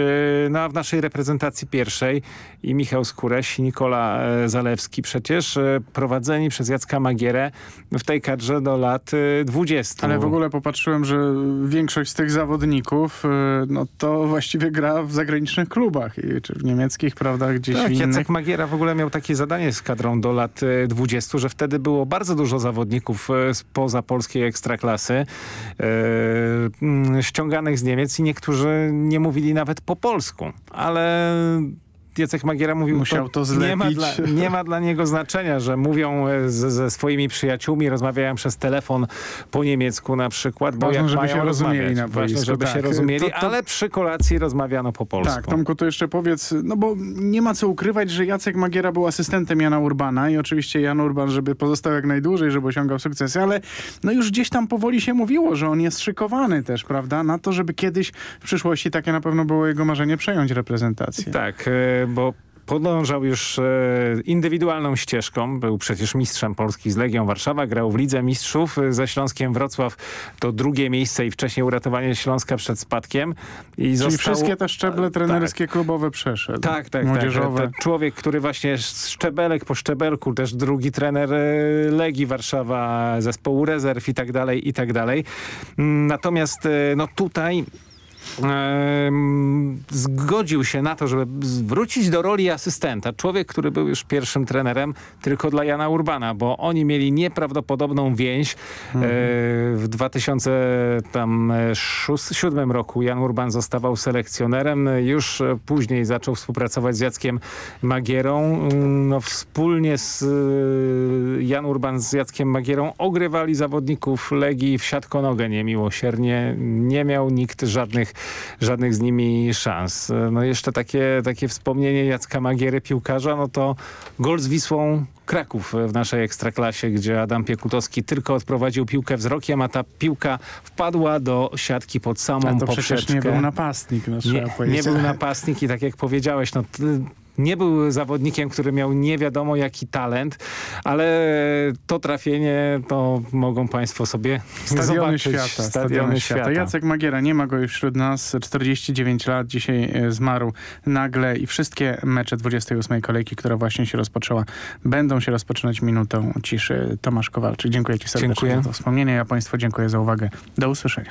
no a w naszej reprezentacji pierwszej i Michał Skóreś i Nikola e, Zalewski przecież prowadzeni przez Jacka Magierę w tej kadrze do lat e, 20. Ale w ogóle popatrzyłem, że większość z tych zawodników no to właściwie gra w zagranicznych klubach, czy w niemieckich, prawda, gdzieś tak, innych. Jacek Magiera w ogóle miał takie zadanie z kadrą do lat e, 20, że wtedy było bardzo dużo zawodników spoza polskiej ekstraklasy ściąganych z Niemiec i niektórzy nie mówili nawet po polsku, ale Jacek Magiera mówił, Musiał to nie, ma zlepić. dla, nie ma dla niego znaczenia, że mówią e, ze, ze swoimi przyjaciółmi, rozmawiają przez telefon po niemiecku na przykład, bo Ważne, jak żeby mają się rozumieli na Ważne, żeby się tak. rozumieli, To- to- ale przy kolacji rozmawiano po polsku. Tak, Tomku, to jeszcze powiedz, no bo nie ma co ukrywać, że Jacek Magiera był asystentem Jana Urbana i oczywiście Jan Urban, żeby pozostał jak najdłużej, żeby osiągał sukcesy, ale no już gdzieś tam powoli się mówiło, że on jest szykowany też, prawda, na to, żeby kiedyś w przyszłości takie na pewno było jego marzenie przejąć reprezentację. Tak, e, bo podążał już e, indywidualną ścieżką. Był przecież mistrzem Polski z Legią Warszawa, grał w Lidze Mistrzów e, ze Śląskiem Wrocław. To drugie miejsce i wcześniej uratowanie Śląska przed spadkiem. I Czyli został... wszystkie te szczeble trenerskie klubowe przeszedł. Tak, tak, Młodzieżowe. tak. Człowiek, który właśnie z szczebelek po szczebelku, też drugi trener e, Legii Warszawa, zespołu rezerw i tak dalej, i tak dalej. Mm, Natomiast no tutaj zgodził się na to, żeby wrócić do roli asystenta. Człowiek, który był już pierwszym trenerem tylko dla Jana Urbana, bo oni mieli nieprawdopodobną więź. E, w 2007 roku Jan Urban zostawał selekcjonerem. Już później zaczął współpracować z Jackiem Magierą. Mm, No, wspólnie z e, Jan Urban z Jackiem Magierą ogrywali zawodników Legii w siatkonogę niemiłosiernie. Nie miał nikt żadnych, żadnych z nimi szans. No jeszcze takie, takie wspomnienie Jacka Magiery, piłkarza, no to gol z Wisłą Kraków w naszej ekstraklasie, gdzie Adam Piekutowski tylko odprowadził piłkę wzrokiem, a ta piłka wpadła do siatki pod samą A to poprzeczkę. przecież nie był napastnik, no Nie, nie był napastnik i tak jak powiedziałeś, no nie był zawodnikiem, który miał nie wiadomo jaki talent, ale to trafienie to mogą państwo sobie Stadiony zobaczyć. świata, stadiony świata. Jacek Magiera, nie ma go już wśród nas, 49 lat, dzisiaj e, zmarł nagle i wszystkie mecze 28 kolejki, która właśnie się rozpoczęła, będą się rozpoczynać minutą ciszy. Tomasz Kowalczyk, dziękuję Ci serdecznie Dziękuję. za to wspomnienie, ja Państwu dziękuję za uwagę. Do usłyszenia.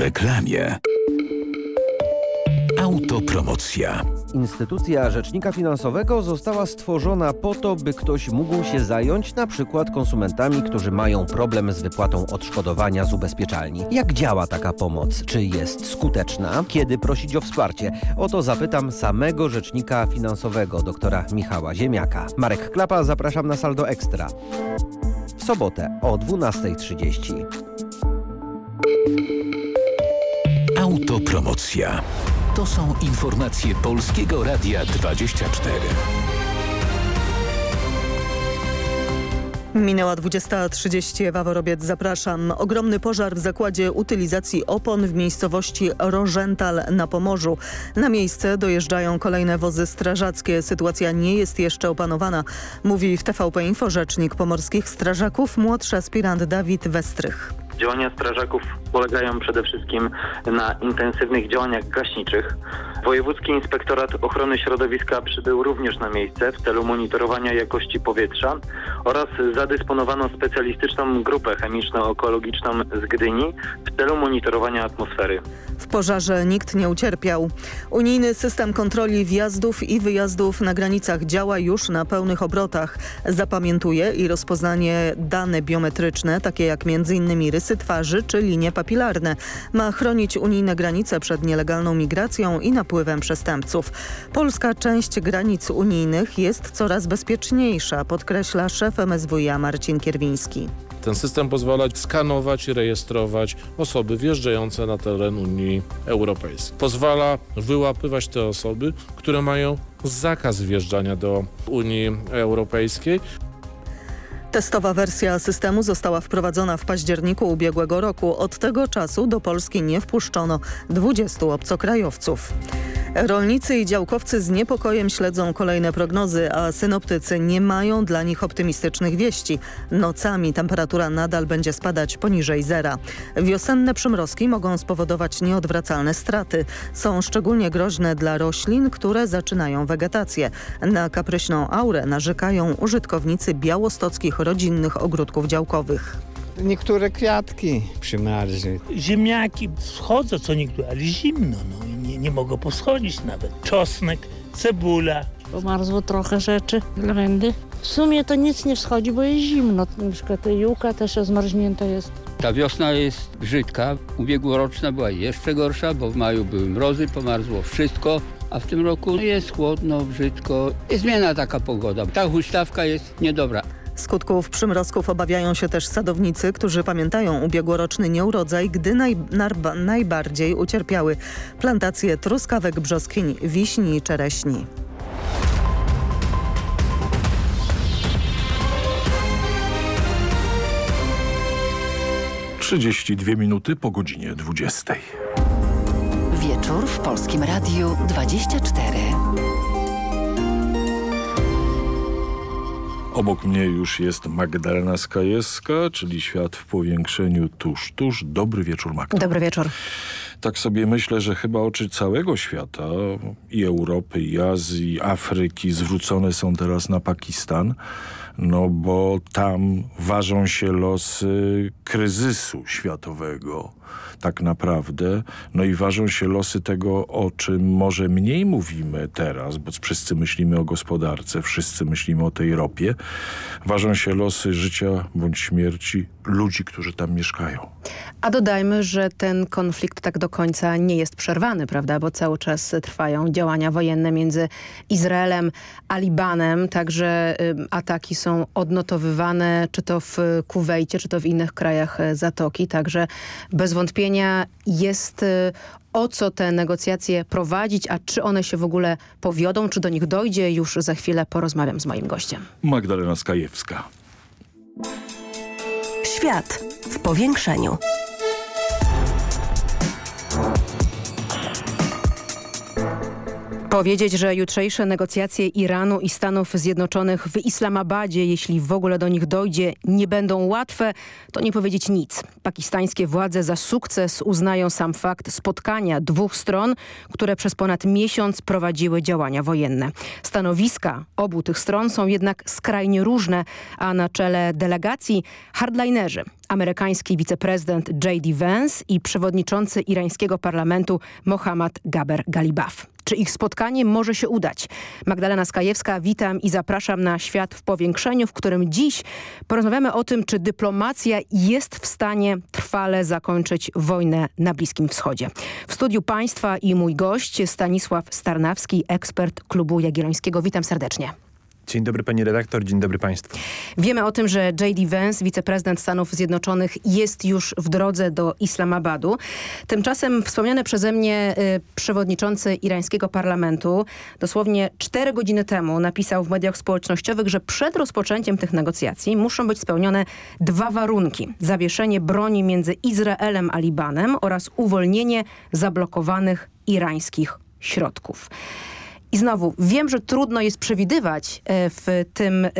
reklamie. Autopromocja. Instytucja Rzecznika Finansowego została stworzona po to, by ktoś mógł się zająć na przykład konsumentami, którzy mają problem z wypłatą odszkodowania z ubezpieczalni. Jak działa taka pomoc? Czy jest skuteczna? Kiedy prosić o wsparcie? O to zapytam samego Rzecznika Finansowego, doktora Michała Ziemiaka. Marek Klapa, zapraszam na Saldo Ekstra. W sobotę o 12.30. Autopromocja. To są informacje Polskiego Radia 24. Minęła 20.30, Ewa Worobiec, zapraszam. Ogromny pożar w zakładzie utylizacji opon w miejscowości Rożental na Pomorzu. Na miejsce dojeżdżają kolejne wozy strażackie. Sytuacja nie jest jeszcze opanowana, mówi w TVP Info rzecznik pomorskich strażaków, młodszy aspirant Dawid Westrych. Działania strażaków polegają przede wszystkim na intensywnych działaniach gaśniczych. Wojewódzki Inspektorat Ochrony Środowiska przybył również na miejsce w celu monitorowania jakości powietrza oraz zadysponowano specjalistyczną grupę chemiczno-ekologiczną z Gdyni w celu monitorowania atmosfery. W pożarze nikt nie ucierpiał. Unijny system kontroli wjazdów i wyjazdów na granicach działa już na pełnych obrotach. Zapamiętuje i rozpoznanie dane biometryczne, takie jak m.in. rysy twarzy czy linie papilarne. Ma chronić unijne granice przed nielegalną migracją i napływem przestępców. Polska część granic unijnych jest coraz bezpieczniejsza, podkreśla szef MSWiA Marcin Kierwiński. Ten system pozwala skanować i rejestrować osoby wjeżdżające na teren Unii Europejskiej. Pozwala wyłapywać te osoby, które mają zakaz wjeżdżania do Unii Europejskiej. Testowa wersja systemu została wprowadzona w październiku ubiegłego roku. Od tego czasu do Polski nie wpuszczono 20 obcokrajowców. Rolnicy i działkowcy z niepokojem śledzą kolejne prognozy, a synoptycy nie mają dla nich optymistycznych wieści. Nocami temperatura nadal będzie spadać poniżej zera. Wiosenne przymrozki mogą spowodować nieodwracalne straty. Są szczególnie groźne dla roślin, które zaczynają wegetację. Na kapryśną aurę narzekają użytkownicy białostockich rodzinnych ogródków działkowych. Niektóre kwiatki przymarzły. Ziemniaki wschodzą co niektóre, ale zimno, no i nie, nie mogą poschodzić nawet. Czosnek, cebula. Pomarzło trochę rzeczy, lawendy. W sumie to nic nie wschodzi, bo jest zimno. Na przykład ta juka też zmarznięta jest. Ta wiosna jest brzydka. Ubiegłoroczna była jeszcze gorsza, bo w maju były mrozy, pomarzło wszystko. A w tym roku jest chłodno, brzydko. Jest zmiana taka pogoda. Ta huśtawka jest niedobra. Skutków przymrozków obawiają się też sadownicy, którzy pamiętają ubiegłoroczny nieurodzaj, gdy naj, najbardziej ucierpiały plantacje truskawek, brzoskwiń, wiśni i czereśni. Trzydzieści dwie minuty po godzinie dwudziestej. Wieczór w Polskim Radiu 24. Obok mnie już jest Magdalena Skajewska, czyli świat w powiększeniu tuż, tuż. Dobry wieczór, Magda. Dobry wieczór. Tak sobie myślę, że chyba oczy całego świata, i Europy, i Azji, Afryki zwrócone są teraz na Pakistan, no bo tam ważą się losy kryzysu światowego tak naprawdę. No i ważą się losy tego, o czym może mniej mówimy teraz, bo wszyscy myślimy o gospodarce, wszyscy myślimy o tej ropie. Ważą się losy życia bądź śmierci ludzi, którzy tam mieszkają. A dodajmy, że ten konflikt tak do końca nie jest przerwany, prawda? Bo cały czas trwają działania wojenne między Izraelem a Libanem. Także ataki są odnotowywane, czy to w Kuwejcie, czy to w innych krajach Zatoki. Także bez wątpienia jest y, o co te negocjacje prowadzić, a czy one się w ogóle powiodą, czy do nich dojdzie. Już za chwilę porozmawiam z moim gościem. Magdalena Skajewska. Świat w powiększeniu. Powiedzieć, że jutrzejsze negocjacje Iranu i Stanów Zjednoczonych w Islamabadzie, jeśli w ogóle do nich dojdzie, nie będą łatwe, to nie powiedzieć nic. Pakistańskie władze za sukces uznają sam fakt spotkania dwóch stron, które przez ponad miesiąc prowadziły działania wojenne. Stanowiska obu tych stron są jednak skrajnie różne, a na czele delegacji hardlinerzy. Amerykański wiceprezydent J.D. Vance i przewodniczący irańskiego parlamentu Mohammad Gaber Galibaf. Czy ich spotkanie może się udać? Magdalena Skajewska, witam i zapraszam na Świat w Powiększeniu, w którym dziś porozmawiamy o tym, czy dyplomacja jest w stanie trwale zakończyć wojnę na Bliskim Wschodzie. W studiu Państwa i mój gość Stanisław Starnawski, ekspert Klubu Jagiellońskiego. Witam serdecznie. Dzień dobry pani redaktor, dzień dobry państwu. Wiemy o tym, że J.D. Vance, wiceprezydent Stanów Zjednoczonych jest już w drodze do Islamabadu. Tymczasem wspomniany przeze mnie y, przewodniczący irańskiego parlamentu dosłownie cztery godziny temu napisał w mediach społecznościowych, że przed rozpoczęciem tych negocjacji muszą być spełnione dwa warunki. Zawieszenie broni między Izraelem a Libanem oraz uwolnienie zablokowanych irańskich środków. I znowu, wiem, że trudno jest przewidywać e, w tym e,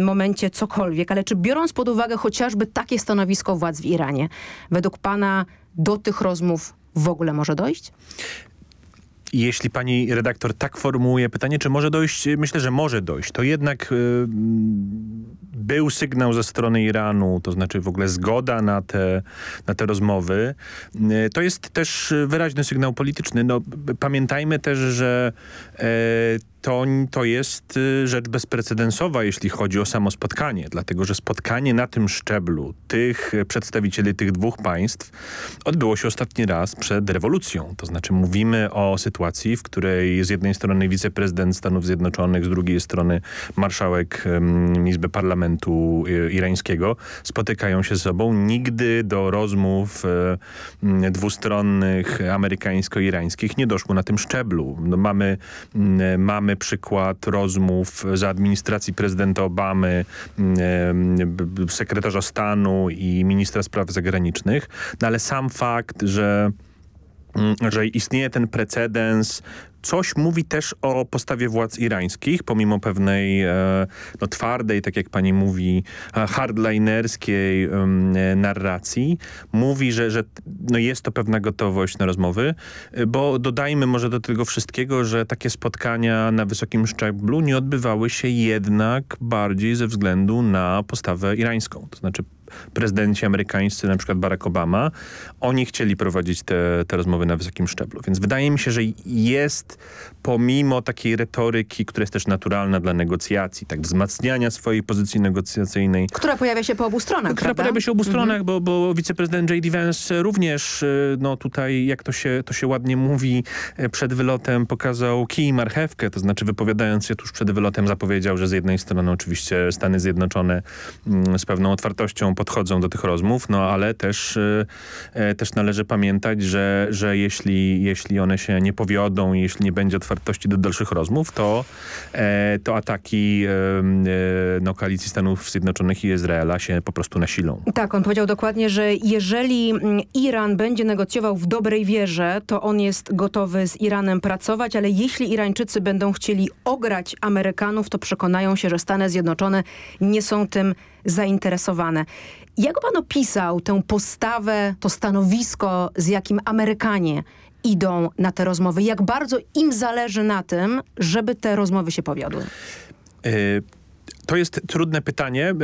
momencie cokolwiek, ale czy biorąc pod uwagę chociażby takie stanowisko władz w Iranie, według pana do tych rozmów w ogóle może dojść? Jeśli pani redaktor tak formułuje pytanie, czy może dojść, myślę, że może dojść. To jednak y, był sygnał ze strony Iranu, to znaczy w ogóle zgoda na te, na te rozmowy. Y, to jest też wyraźny sygnał polityczny. No, pamiętajmy też, że y, to, to jest y, rzecz bezprecedensowa, jeśli chodzi o samo spotkanie, dlatego że spotkanie na tym szczeblu tych przedstawicieli tych dwóch państw odbyło się ostatni raz przed rewolucją. To znaczy mówimy o sytuacji, w której z jednej strony wiceprezydent Stanów Zjednoczonych, z drugiej strony marszałek um, Izby Parlamentu y, irańskiego spotykają się ze sobą. Nigdy do rozmów y, dwustronnych amerykańsko-irańskich nie doszło na tym szczeblu. No mamy, mamy przykład rozmów za administracji prezydenta Obamy, sekretarza stanu i ministra spraw zagranicznych, no ale sam fakt, że że istnieje ten precedens coś mówi też o postawie władz irańskich, pomimo pewnej e, no, twardej, tak jak pani mówi, e, hardlinerskiej e, narracji. Mówi, że, że no, jest to pewna gotowość na rozmowy, bo dodajmy może do tego wszystkiego, że takie spotkania na wysokim szczeblu nie odbywały się jednak bardziej ze względu na postawę irańską. To znaczy prezydenci amerykańscy, na przykład Barack Obama, oni chcieli prowadzić te, te rozmowy na wysokim szczeblu. Więc wydaje mi się, że jest pomimo takiej retoryki, która jest też naturalna dla negocjacji, tak wzmacniania swojej pozycji negocjacyjnej. Która pojawia się po obu stronach, Która prawda? pojawia się po obu mhm. stronach, bo, bo wiceprezydent J.D. Vance również, y, no tutaj, jak to się, to się ładnie mówi, y, przed wylotem pokazał kij i marchewkę, to znaczy wypowiadając się tuż przed wylotem zapowiedział, że z jednej strony oczywiście Stany Zjednoczone mm, z pewną otwartością podchodzą do tych rozmów, no ale też, y, też należy pamiętać, że, że jeśli, jeśli one się nie powiodą, jeśli nie będzie otwartości do dalszych rozmów, to, e, to ataki e, no, koalicji Stanów Zjednoczonych i Izraela się po prostu nasilą. Tak, on powiedział dokładnie, że jeżeli mm, Iran będzie negocjował w dobrej wierze, to on jest gotowy z Iranem pracować, ale jeśli Irańczycy będą chcieli ograć Amerykanów, to przekonają się, że Stany Zjednoczone nie są tym zainteresowane. Jak pan opisał tę postawę, to stanowisko, z jakim Amerykanie idą na te rozmowy? Jak bardzo im zależy na tym, żeby te rozmowy się powiodły? To jest trudne pytanie.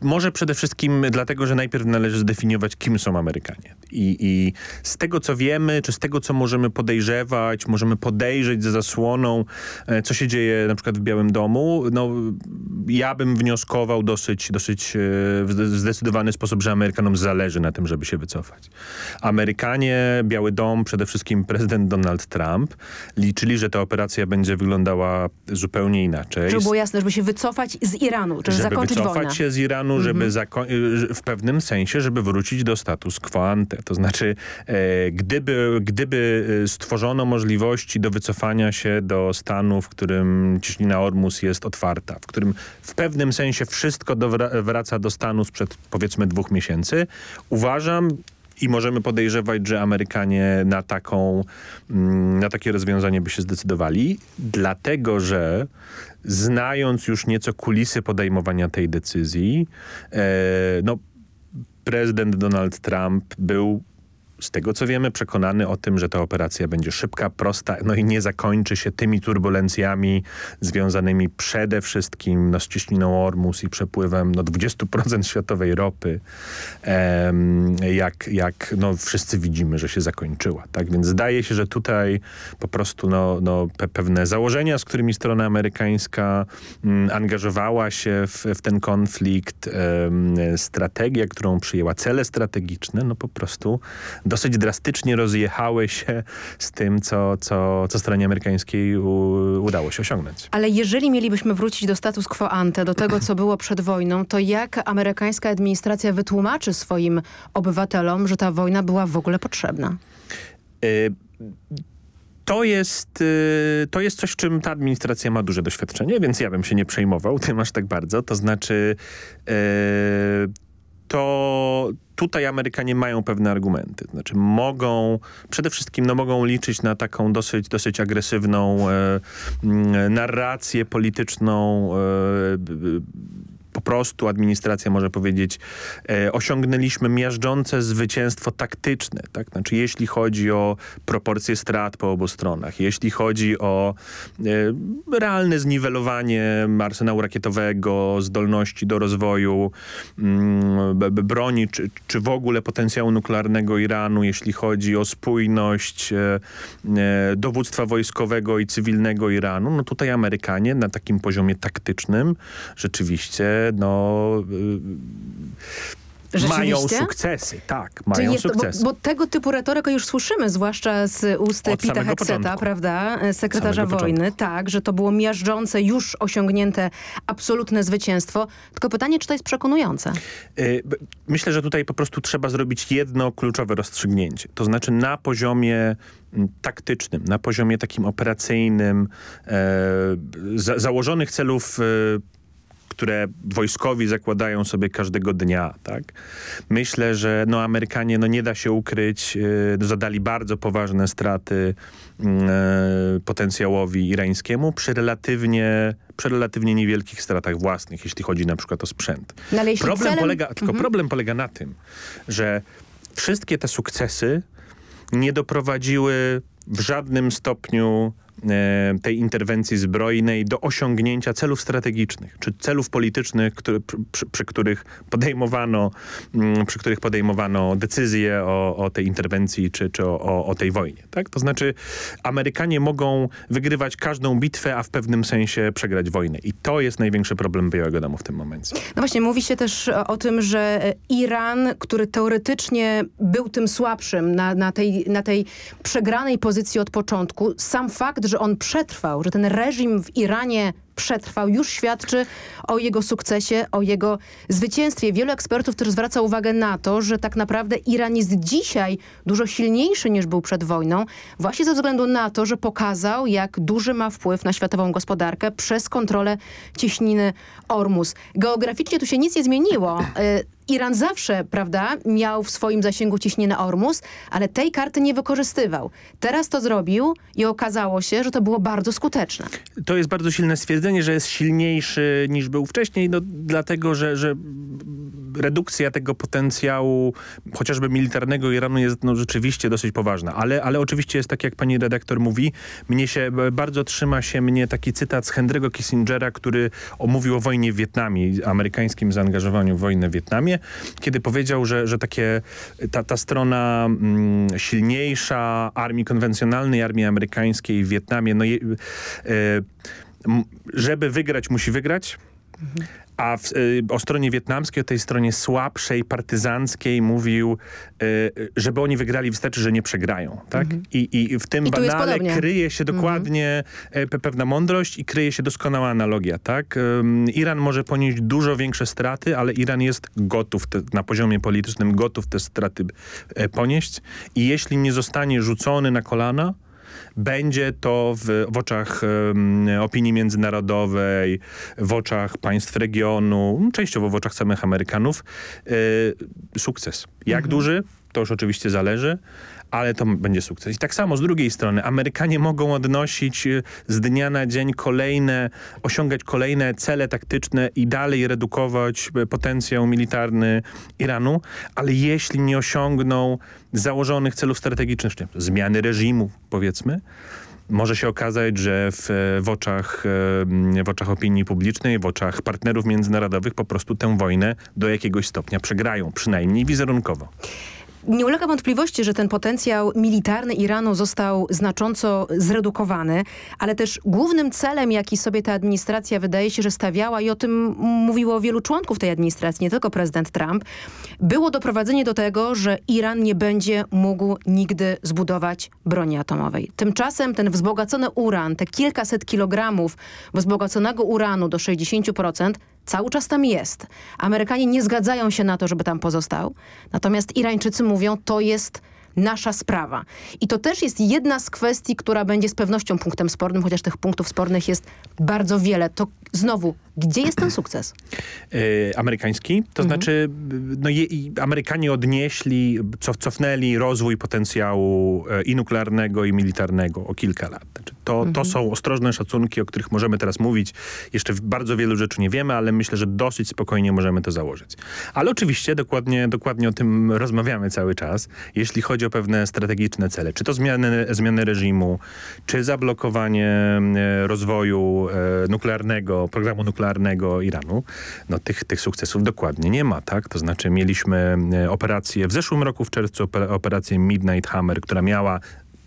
Może przede wszystkim dlatego, że najpierw należy zdefiniować, kim są Amerykanie. I, I, z tego, co wiemy, czy z tego, co możemy podejrzewać, możemy podejrzeć za zasłoną, e, co się dzieje na przykład w Białym Domu, no, ja bym wnioskował dosyć, dosyć e, w zdecydowany sposób, że Amerykanom zależy na tym, żeby się wycofać. Amerykanie, Biały Dom, przede wszystkim prezydent Donald Trump liczyli, że ta operacja będzie wyglądała zupełnie inaczej. Żeby było jasne, żeby się wycofać z Iranu, żeby, żeby zakończyć wycofać wojnę. się z Iranu, mhm. żeby w pewnym sensie, żeby wrócić do status quo ante. To znaczy, e, gdyby, gdyby e, stworzono możliwości do wycofania się do stanu, w którym ciśnina Ormus jest otwarta, w którym w pewnym sensie wszystko wraca do stanu sprzed powiedzmy dwóch miesięcy, uważam, i możemy podejrzewać, że Amerykanie na, taką, mm, na takie rozwiązanie by się zdecydowali, dlatego że znając już nieco kulisy podejmowania tej decyzji, e, no, prezydent Donald Trump był z tego co wiemy, przekonany o tym, że ta operacja będzie szybka, prosta, no i nie zakończy się tymi turbulencjami związanymi przede wszystkim no, z ciśniną Ormus i przepływem no, 20% światowej ropy, em, jak, jak no, wszyscy widzimy, że się zakończyła. Tak więc zdaje się, że tutaj po prostu no, no, pe pewne założenia, z którymi strona amerykańska mm, angażowała się w, w ten konflikt, em, strategia, którą przyjęła, cele strategiczne, no po prostu dosyć drastycznie rozjechały się z tym, co, co, co stronie amerykańskiej u, udało się osiągnąć. Ale jeżeli mielibyśmy wrócić do status quo ante, do tego, co było przed wojną, to jak amerykańska administracja wytłumaczy swoim obywatelom, że ta wojna była w ogóle potrzebna? Y to jest, y, to jest coś, w czym ta administracja ma duże doświadczenie, więc ja bym się nie przejmował tym aż tak bardzo. To znaczy y, to tutaj Amerykanie mają pewne argumenty. Znaczy mogą, przede wszystkim no, mogą liczyć na taką dosyć, dosyć agresywną e, narrację polityczną e, prostu administracja może powiedzieć e, osiągnęliśmy miażdżące zwycięstwo taktyczne. Tak? Znaczy jeśli chodzi o proporcje strat po obu stronach, jeśli chodzi o e, realne zniwelowanie arsenału rakietowego, zdolności do rozwoju mm, broni, czy, czy w ogóle potencjału nuklearnego Iranu, jeśli chodzi o spójność e, e dowództwa wojskowego i cywilnego Iranu, no tutaj Amerykanie na takim poziomie taktycznym rzeczywiście no... Mają sukcesy, tak, mają jest, sukcesy. Bo, bo, tego typu retorykę już słyszymy, zwłaszcza z ust Od Pita Hexeta, prawda, sekretarza wojny, początku. tak, że to było miażdżące, już osiągnięte absolutne zwycięstwo. Tylko pytanie, czy to jest przekonujące? Y, myślę, że tutaj po prostu trzeba zrobić jedno kluczowe rozstrzygnięcie. To znaczy na poziomie taktycznym, na poziomie takim operacyjnym, e, za, założonych celów e, które wojskowi zakładają sobie każdego dnia. Tak? Myślę, że no, Amerykanie no, nie da się ukryć, yy, zadali bardzo poważne straty yy, potencjałowi irańskiemu przy relatywnie, przy relatywnie niewielkich stratach własnych, jeśli chodzi na przykład o sprzęt. No, problem celem... polega, tylko mhm. problem polega na tym, że wszystkie te sukcesy nie doprowadziły w żadnym stopniu tej interwencji zbrojnej do osiągnięcia celów strategicznych, czy celów politycznych, który, przy, przy, których podejmowano, mm, przy których podejmowano decyzje o, o tej interwencji, czy, czy o, o, tej wojnie. Tak? To znaczy Amerykanie mogą wygrywać każdą bitwę, a w pewnym sensie przegrać wojnę. I to jest największy problem Białego Domu w tym momencie. No właśnie, mówi się też o tym, że Iran, który teoretycznie był tym słabszym na, na, tej, na tej przegranej pozycji od początku, sam fakt, że on przetrwał, że ten reżim w Iranie przetrwał, już świadczy o jego sukcesie, o jego zwycięstwie. Wielu ekspertów też zwraca uwagę na to, że tak naprawdę Iran jest dzisiaj dużo silniejszy niż był przed wojną, właśnie ze względu na to, że pokazał, jak duży ma wpływ na światową gospodarkę przez kontrolę cieśniny Ormus. Geograficznie tu się nic nie zmieniło. Iran zawsze, prawda, miał w swoim zasięgu ciśnienie Ormus, ale tej karty nie wykorzystywał. Teraz to zrobił i okazało się, że to było bardzo skuteczne. To jest bardzo silne stwierdzenie, że jest silniejszy niż był wcześniej, no dlatego, że, że redukcja tego potencjału chociażby militarnego Iranu jest no, rzeczywiście dosyć poważna, ale, ale oczywiście jest tak, jak pani redaktor mówi, mnie się, bardzo trzyma się mnie taki cytat z Henry'ego Kissingera, który omówił o wojnie w Wietnamie, amerykańskim zaangażowaniu w wojnę w Wietnamie, kiedy powiedział, że, że takie, ta, ta strona mm, silniejsza armii konwencjonalnej, armii amerykańskiej w Wietnamie, no, je, y, żeby wygrać, musi wygrać. Mhm a w, y, o stronie wietnamskiej, o tej stronie słabszej, partyzanckiej mówił, y, żeby oni wygrali, wystarczy, że nie przegrają. Tak? Mhm. I, I w tym I banale kryje się mhm. dokładnie mhm. pewna mądrość i kryje się doskonała analogia. Tak? Iran może ponieść dużo większe straty, ale Iran jest gotów te, na poziomie politycznym, gotów te straty e, ponieść i jeśli nie zostanie rzucony na kolana, będzie to w, w oczach um, opinii międzynarodowej, w oczach państw regionu, częściowo w oczach samych Amerykanów, y, sukces. Jak mhm. duży? To już oczywiście zależy, ale to będzie sukces. I tak samo z drugiej strony Amerykanie mogą odnosić y, z dnia na dzień kolejne, osiągać kolejne cele taktyczne i dalej redukować y, potencjał militarny Iranu, ale jeśli nie osiągną założonych celów strategicznych, zmiany reżimu powiedzmy, może się okazać, że w, w, oczach, w oczach opinii publicznej, w oczach partnerów międzynarodowych po prostu tę wojnę do jakiegoś stopnia przegrają, przynajmniej wizerunkowo. Nie ulega wątpliwości, że ten potencjał militarny Iranu został znacząco zredukowany, ale też głównym celem, jaki sobie ta administracja wydaje się, że stawiała i o tym mówiło wielu członków tej administracji, nie tylko prezydent Trump, było doprowadzenie do tego, że Iran nie będzie mógł nigdy zbudować broni atomowej. Tymczasem ten wzbogacony uran, te kilkaset kilogramów wzbogaconego uranu do 60% cały czas tam jest. Amerykanie nie zgadzają się na to, żeby tam pozostał. Natomiast Irańczycy mówią, to jest nasza sprawa. I to też jest jedna z kwestii, która będzie z pewnością punktem spornym, chociaż tych punktów spornych jest bardzo wiele. To znowu, gdzie jest ten sukces? Yy, amerykański? To mhm. znaczy, no je, Amerykanie odnieśli, cof, cofnęli rozwój potencjału e, i nuklearnego, i militarnego o kilka lat. Znaczy, to, mhm. to są ostrożne szacunki, o których możemy teraz mówić. Jeszcze bardzo wielu rzeczy nie wiemy, ale myślę, że dosyć spokojnie możemy to założyć. Ale oczywiście dokładnie, dokładnie o tym rozmawiamy cały czas, jeśli chodzi o pewne strategiczne cele. Czy to zmiany, zmiany reżimu, czy zablokowanie e, rozwoju e, nuklearnego, programu nuklearnego Iranu. No tych, tych sukcesów dokładnie nie ma, tak? To znaczy mieliśmy e, operację w zeszłym roku w czerwcu, operację Midnight Hammer, która miała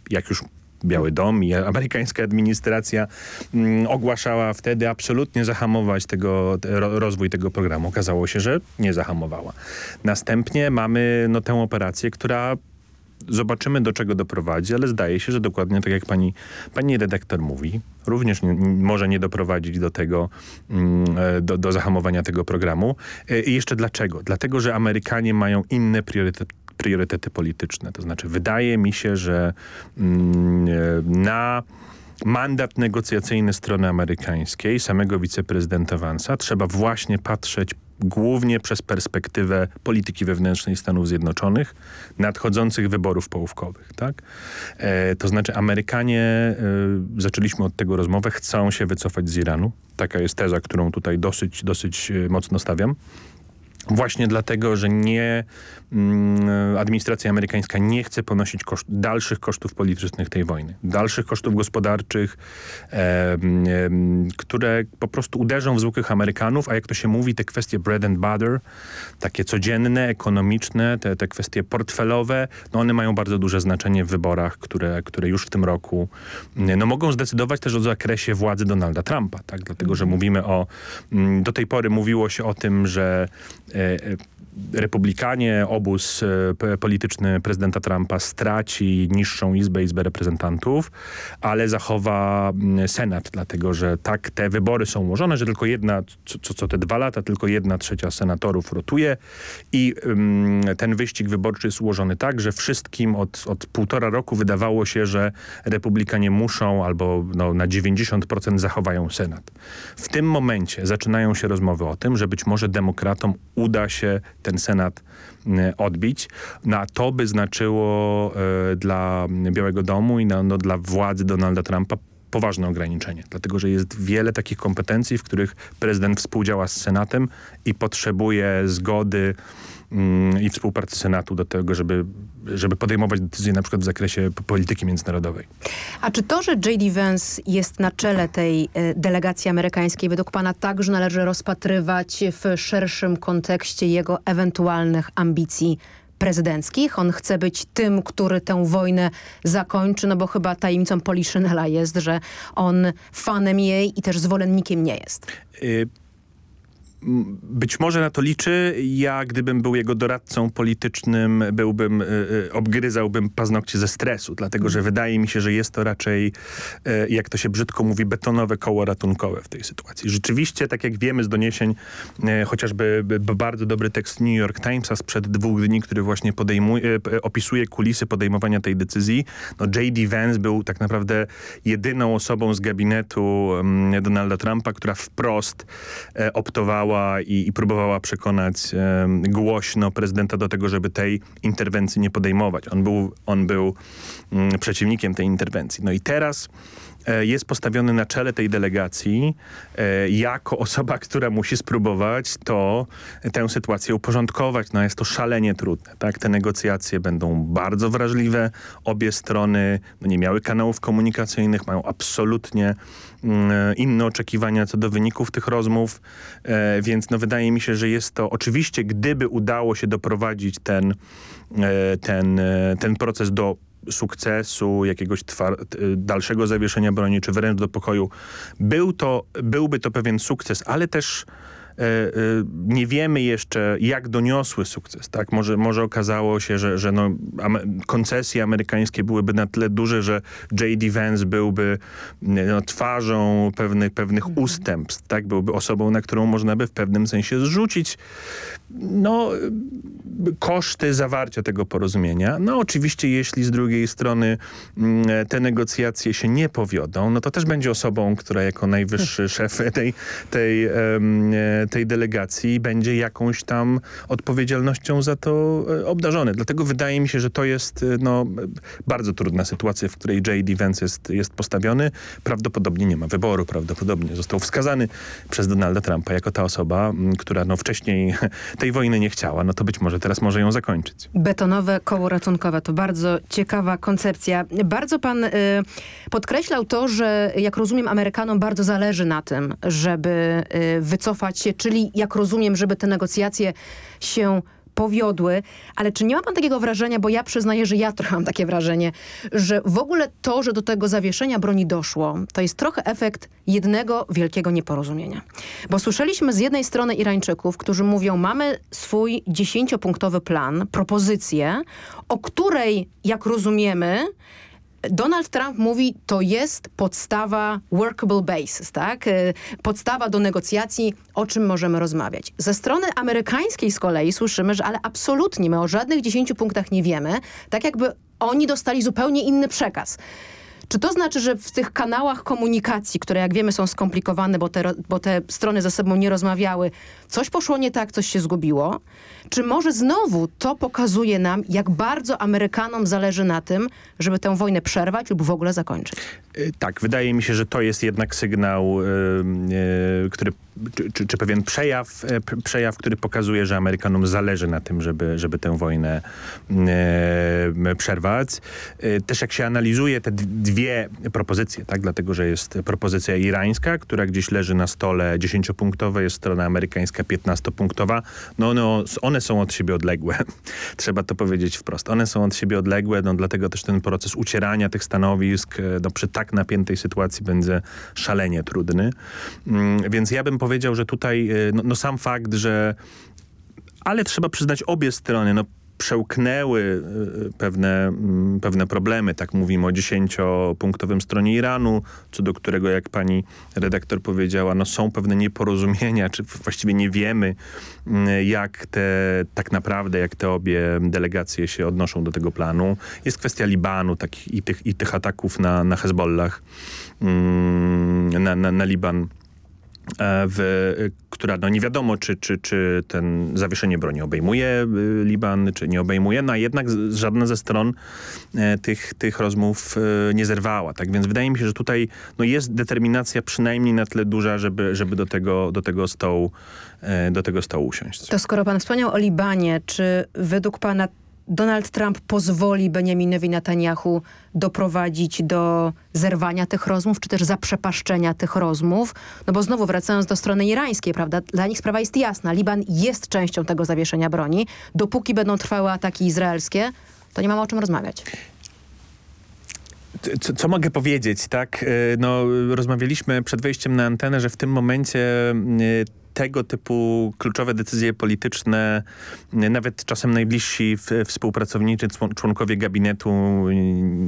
jak już Biały Dom i amerykańska administracja mm, ogłaszała wtedy absolutnie zahamować tego, ro, rozwój tego programu. Okazało się, że nie zahamowała. Następnie mamy no, tę operację, która zobaczymy do czego doprowadzi, ale zdaje się, że dokładnie tak jak pani, pani redaktor mówi, również nie, może nie doprowadzić do tego, mm, e, do, do zahamowania tego programu. E, I jeszcze dlaczego? Dlatego, że Amerykanie mają inne priorytety priorytety polityczne. To znaczy wydaje mi się, że mm, e, na mandat negocjacyjny strony amerykańskiej, samego wiceprezydenta Vansa, trzeba właśnie patrzeć głównie przez perspektywę polityki wewnętrznej Stanów Zjednoczonych, nadchodzących wyborów połówkowych. Tak? E, to znaczy Amerykanie, e, zaczęliśmy od tego rozmowę, chcą się wycofać z Iranu. Taka jest teza, którą tutaj dosyć, dosyć e, mocno stawiam. Właśnie dlatego, że nie administracja amerykańska nie chce ponosić koszt, dalszych kosztów politycznych tej wojny. Dalszych kosztów gospodarczych, e, e, które po prostu uderzą w zwykłych Amerykanów, a jak to się mówi, te kwestie bread and butter, takie codzienne, ekonomiczne, te, te kwestie portfelowe, no one mają bardzo duże znaczenie w wyborach, które, które już w tym roku no mogą zdecydować też o zakresie władzy Donalda Trumpa, tak? Dlatego, że mówimy o, mm, do tej pory mówiło się o tym, że E, e, republikanie, obóz e, polityczny prezydenta Trumpa straci niższą izbę, izbę reprezentantów, ale zachowa mm, Senat, dlatego że tak te wybory są ułożone, że tylko jedna, co, co te dwa lata, tylko jedna trzecia senatorów rotuje i um, ten wyścig wyborczy jest ułożony tak, że wszystkim od, od półtora roku wydawało się, że republikanie muszą albo no, na 90% zachowają Senat. W tym momencie zaczynają się rozmowy o tym, że być może demokratom uda się ten Senat e, odbić. No, a to by znaczyło e, dla Białego Domu i no, no, dla władzy Donalda Trumpa poważne ograniczenie, dlatego że jest wiele takich kompetencji, w których prezydent współdziała z Senatem i potrzebuje zgody i współpracy Senatu do tego, żeby, żeby podejmować decyzje na przykład w zakresie polityki międzynarodowej. A czy to, że J.D. Vance jest na czele tej e, delegacji amerykańskiej, według pana także należy rozpatrywać w szerszym kontekście jego ewentualnych ambicji prezydenckich. On chce być tym, który tę wojnę zakończy, no bo chyba tajemnicą Poliszynela jest, że on fanem jej i też zwolennikiem nie jest. Y być może na to liczy. Ja, gdybym był jego doradcą politycznym, byłbym, y, y, obgryzałbym paznokcie ze stresu, dlatego że wydaje mi się, że jest to raczej, y, jak to się brzydko mówi, betonowe koło ratunkowe w tej sytuacji. Rzeczywiście, tak jak wiemy z doniesień, chociażby bardzo dobry tekst New York Timesa sprzed dwóch dni, który właśnie podejmuje, opisuje kulisy podejmowania tej decyzji. No J.D. Vance był tak naprawdę jedyną osobą z gabinetu mm, Donalda Trumpa, która wprost optowała i, i próbowała przekonać e, głośno prezydenta do tego, żeby tej interwencji nie podejmować. On był, on był mm, przeciwnikiem tej interwencji. No i teraz jest postawiony na czele tej delegacji e, jako osoba, która musi spróbować to, tę sytuację uporządkować. No jest to szalenie trudne. Tak? Te negocjacje będą bardzo wrażliwe. Obie strony no, nie miały kanałów komunikacyjnych, mają absolutnie mm, inne oczekiwania co do wyników tych rozmów, e, więc no, wydaje mi się, że jest to oczywiście, gdyby udało się doprowadzić ten, ten, ten proces do sukcesu, jakiegoś dalszego zawieszenia broni, czy wręcz do pokoju, był to, byłby to pewien sukces, ale też nie wiemy jeszcze, jak doniosły sukces. Tak? Może, może okazało się, że, że no, koncesje amerykańskie byłyby na tyle duże, że J.D. Vance byłby no, twarzą pewnych, pewnych mhm. ustępstw. Tak? Byłby osobą, na którą można by w pewnym sensie zrzucić no, koszty zawarcia tego porozumienia. No oczywiście, jeśli z drugiej strony mm, te negocjacje się nie powiodą, no to też będzie osobą, która jako najwyższy szef tej, tej tej delegacji będzie jakąś tam odpowiedzialnością za to e, obdarzony. Dlatego wydaje mi się, że to jest e, no, bardzo trudna sytuacja, w której J.D. Vance jest, jest postawiony. Prawdopodobnie nie ma wyboru, prawdopodobnie został wskazany przez Donalda Trumpa jako ta osoba, która no, wcześniej tej wojny nie chciała. No to być może teraz może ją zakończyć. Betonowe koło ratunkowe to bardzo ciekawa koncepcja. Bardzo pan y, podkreślał to, że jak rozumiem Amerykanom bardzo zależy na tym, żeby y, wycofać się czyli jak rozumiem, żeby te negocjacje się powiodły, ale czy nie ma pan takiego wrażenia, bo ja przyznaję, że ja trochę mam takie wrażenie, że w ogóle to, że do tego zawieszenia broni doszło, to jest trochę efekt jednego wielkiego nieporozumienia. Bo słyszeliśmy z jednej strony Irańczyków, którzy mówią, mamy swój dziesięciopunktowy plan, propozycję, o której, jak rozumiemy, Donald Trump mówi, to jest podstawa workable basis, tak? E, podstawa do negocjacji, o czym możemy rozmawiać. Ze strony amerykańskiej z kolei słyszymy, że ale absolutnie my o żadnych 10 punktach nie wiemy, tak jakby oni dostali zupełnie inny przekaz. Czy to znaczy, że w tych kanałach komunikacji, które jak wiemy są skomplikowane, bo te, bo te strony ze sobą nie rozmawiały, coś poszło nie tak, coś się zgubiło? Czy może znowu to pokazuje nam, jak bardzo Amerykanom zależy na tym, żeby tę wojnę przerwać lub w ogóle zakończyć? Y, tak, wydaje mi się, że to jest jednak sygnał, yy, yy, który czy, czy, czy, pewien przejaw, e, przejaw, który pokazuje, że Amerykanom zależy na tym, żeby, żeby tę wojnę e, przerwać. E, też jak się analizuje te dwie propozycje, tak, dlatego, że jest propozycja irańska, która gdzieś leży na stole dziesięciopunktowa, jest strona amerykańska piętnastopunktowa, no one, one są od siebie odległe. Trzeba to powiedzieć wprost. One są od siebie odległe, no dlatego też ten proces ucierania tych stanowisk no, przy tak napiętej sytuacji będzie szalenie trudny. Mm, więc ja bym powiedział, że tutaj y, no, no sam fakt, że ale trzeba przyznać obie strony, no przełknęły y, pewne, mm, pewne problemy. Tak mówimy o dziesięciopunktowym stronie Iranu, co do którego, jak pani redaktor powiedziała, no są pewne nieporozumienia, czy właściwie nie wiemy, mm, jak te, tak naprawdę, jak te obie delegacje się odnoszą do tego planu. Jest kwestia Libanu tak, i, tych, i tych ataków na, na Hezbollah, mm, na, na, na Liban w, która no nie wiadomo, czy, czy, czy ten zawieszenie broni obejmuje y, Liban, czy nie obejmuje, no a jednak żadna ze stron e, tych, tych rozmów e, nie zerwała. Tak więc wydaje mi się, że tutaj no jest determinacja przynajmniej na tyle duża, żeby, żeby do, tego, do tego stołu do tego stołu usiąść. To skoro pan wspomniał o Libanie, czy według pana Donald Trump pozwoli Benjaminowi Netanyahu doprowadzić do zerwania tych rozmów, czy też zaprzepaszczenia tych rozmów. No bo znowu wracając do strony irańskiej, prawda, dla nich sprawa jest jasna. Liban jest częścią tego zawieszenia broni. Dopóki będą trwały ataki izraelskie, to nie mamy o czym rozmawiać. Co, co, mogę powiedzieć, tak? E, no, rozmawialiśmy przed wejściem na antenę, że w tym momencie e, tego typu kluczowe decyzje polityczne, nawet czasem najbliżsi współpracowniczy, członkowie gabinetu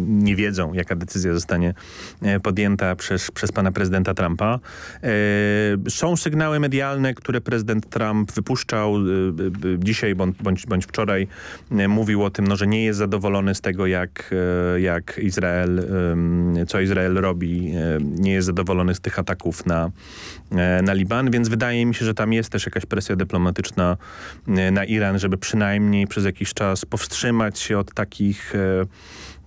nie wiedzą, jaka decyzja zostanie e, podjęta przez, przez pana prezydenta Trumpa. E, są sygnały medialne, które prezydent Trump wypuszczał e, dzisiaj bądź, bądź wczoraj. Mówił o tym, no, że nie jest zadowolony z tego, jak, jak Izrael, co Izrael robi. Nie jest zadowolony z tych ataków na, na Liban, więc wydaje mi się, że tam jest też jakaś presja dyplomatyczna na Iran, żeby przynajmniej przez jakiś czas powstrzymać się od takich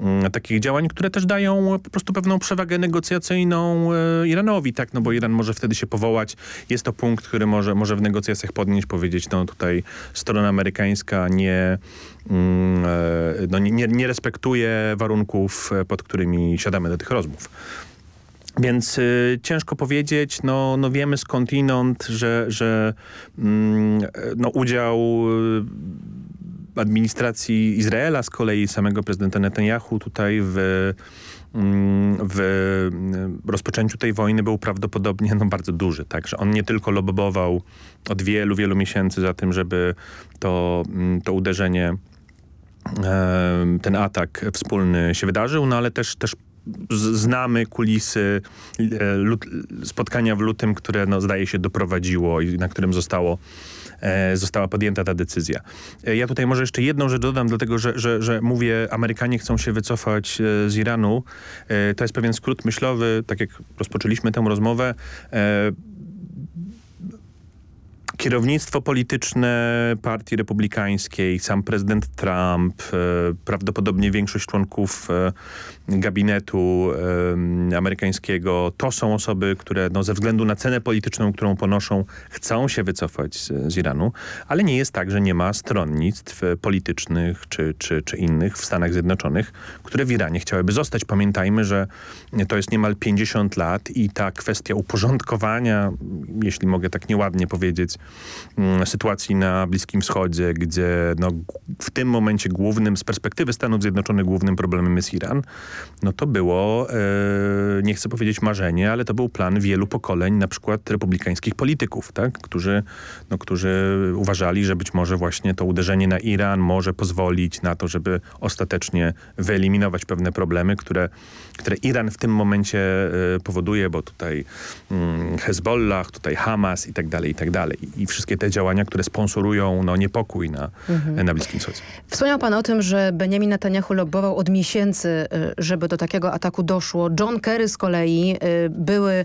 Mm, takich działań, które też dają po prostu pewną przewagę negocjacyjną e, Iranowi, tak, no bo Iran może wtedy się powołać. Jest to punkt, który może, może w negocjacjach podnieść, powiedzieć, no tutaj strona amerykańska nie, mm, e, no, nie, nie respektuje warunków, e, pod którymi siadamy do tych rozmów. Więc y, ciężko powiedzieć, no, no wiemy skądinąd, że, że mm, no, udział administracji Izraela, z kolei samego prezydenta Netanyahu tutaj w mm, w rozpoczęciu tej wojny był prawdopodobnie no, bardzo duży. Także on nie tylko lobował od wielu, wielu miesięcy za tym, żeby to, mm, to uderzenie, ten atak wspólny się wydarzył, no ale też, też znamy kulisy e, spotkania w lutym, które no, zdaje się doprowadziło i na którym zostało E, została podjęta ta decyzja. E, ja tutaj może jeszcze jedną rzecz dodam, dlatego że, że, że mówię, Amerykanie chcą się wycofać z Iranu. To jest pewien skrót myślowy, tak jak rozpoczęliśmy tę rozmowę kierownictwo polityczne Partii Republikańskiej, sam prezydent Trump, prawdopodobnie większość członków gabinetu amerykańskiego. To są osoby, które no, ze względu na cenę polityczną, którą ponoszą, chcą się wycofać z, z Iranu, ale nie jest tak, że nie ma stronnictw politycznych czy, czy, czy innych w Stanach Zjednoczonych, które w Iranie chciałyby zostać. Pamiętajmy, że to jest niemal 50 lat i ta kwestia uporządkowania, jeśli mogę tak nieładnie powiedzieć, mm, sytuacji na Bliskim Wschodzie, gdzie no, w tym momencie głównym, z perspektywy Stanów Zjednoczonych głównym problemem jest Iran, no to było, e, nie chcę powiedzieć marzenie, ale to był plan wielu pokoleń, na przykład republikańskich polityków, tak? którzy, no, którzy uważali, że być może właśnie to uderzenie na Iran może pozwolić na to, żeby ostatecznie wyeliminować pewne problemy, które, które Iran w tym momencie e, powoduje, bo tutaj mm, Hezbollah, tutaj Hamas i tak dalej, i tak dalej. I wszystkie te działania, które sponsorują no, niepokój na, mhm. na Bliskim Wschodzie. Wspomniał pan o tym, że Benjamin Netanyahu lobbował od miesięcy, e, żeby do takiego ataku doszło. John Kerry z kolei, y, były y,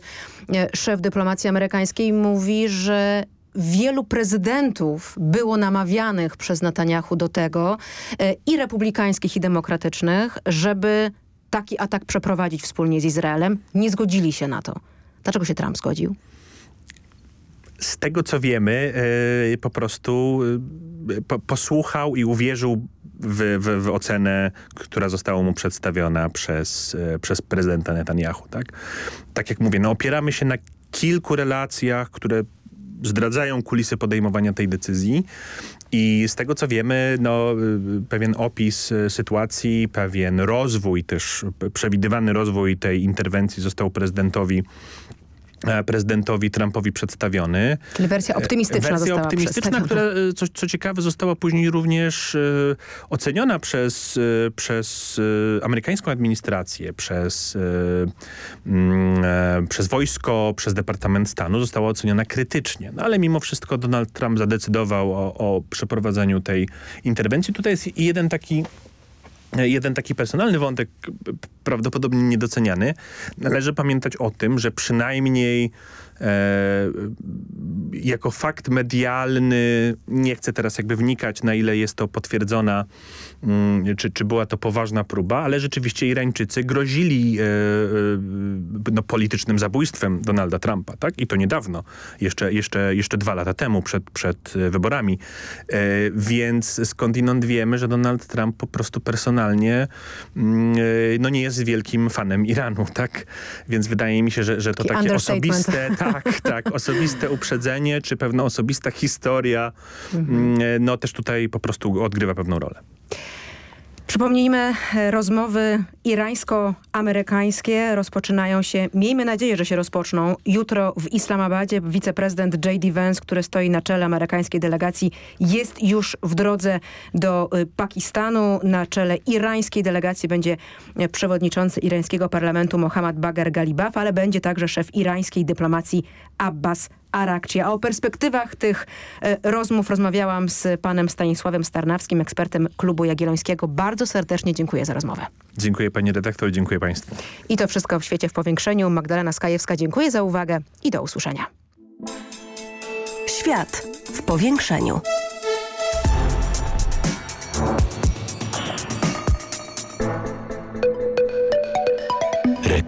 szef dyplomacji amerykańskiej, mówi, że wielu prezydentów było namawianych przez Netanyahu do tego y, i republikańskich i demokratycznych, żeby taki atak przeprowadzić wspólnie z Izraelem. Nie zgodzili się na to. Dlaczego się Trump zgodził? z tego co wiemy, po prostu po, posłuchał i uwierzył w, w, w, ocenę, która została mu przedstawiona przez, yy, przez prezydenta Netanyahu. Tak? tak jak mówię, no opieramy się na kilku relacjach, które zdradzają kulisy podejmowania tej decyzji. I z tego co wiemy, no, pewien opis sytuacji, pewien rozwój też, przewidywany rozwój tej interwencji został prezydentowi E, prezydentowi Trumpowi przedstawiony. Czyli wersja optymistyczna Wersja optymistyczna, która e, co, co ciekawe została później również e, oceniona przez, e, przez e, amerykańską administrację, przez, mm, przez wojsko, przez Departament Stanu została oceniona krytycznie. No ale mimo wszystko Donald Trump zadecydował o, o przeprowadzeniu tej interwencji. Tutaj jest jeden taki Jeden taki personalny wątek, prawdopodobnie niedoceniany. Należy pamiętać o tym, że przynajmniej e, jako fakt medialny, nie chcę teraz jakby wnikać na ile jest to potwierdzona, czy, czy była to poważna próba, ale rzeczywiście Irańczycy grozili e, e, no, politycznym zabójstwem Donalda Trumpa, tak? I to niedawno, jeszcze, jeszcze, jeszcze dwa lata temu, przed, przed wyborami. E, więc skądinąd wiemy, że Donald Trump po prostu personalnie mm, no, nie jest wielkim fanem Iranu, tak? Więc wydaje mi się, że, że to takie osobiste, tak, tak, osobiste uprzedzenie, czy pewna osobista historia, mhm. Mm, no też tutaj po prostu odgrywa pewną rolę. Przypomnijmy, e, rozmowy irańsko-amerykańskie rozpoczynają się, miejmy nadzieję, że się rozpoczną, jutro w Islamabadzie. Wiceprezydent J.D. Vance, który stoi na czele amerykańskiej delegacji, jest już w drodze do y, Pakistanu. Na czele irańskiej delegacji będzie e, przewodniczący irańskiego parlamentu Mohammad Bagher Galibaf, ale będzie także szef irańskiej dyplomacji Abbas Arakci. A o perspektywach tych e, rozmów rozmawiałam z panem Stanisławem Starnawskim, ekspertem Klubu Jagiellońskiego. Bardzo serdecznie dziękuję za rozmowę. Dziękuję pani redaktor, dziękuję państwu. I to wszystko w Świecie w Powiększeniu. Magdalena Skajewska, dziękuję za uwagę i do usłyszenia. Świat w powiększeniu.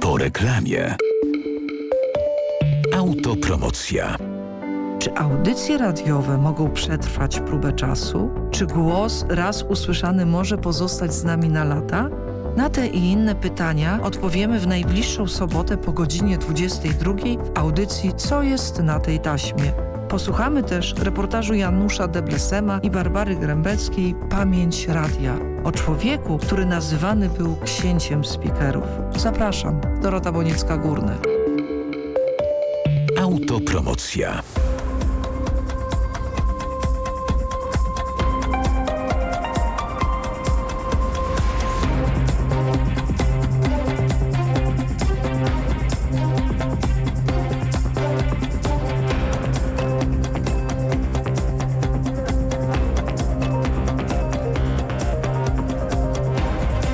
Po reklamie. Autopromocja. Czy audycje radiowe mogą przetrwać próbę czasu? Czy głos raz usłyszany może pozostać z nami na lata? Na te i inne pytania odpowiemy w najbliższą sobotę po godzinie 22 w audycji Co jest na tej taśmie? Posłuchamy też reportażu Janusza Deblesema i Barbary Grębeckiej Pamięć Radia o człowieku, który nazywany był księciem speakerów. Zapraszam, Dorota Boniecka-Górny. Autopromocja.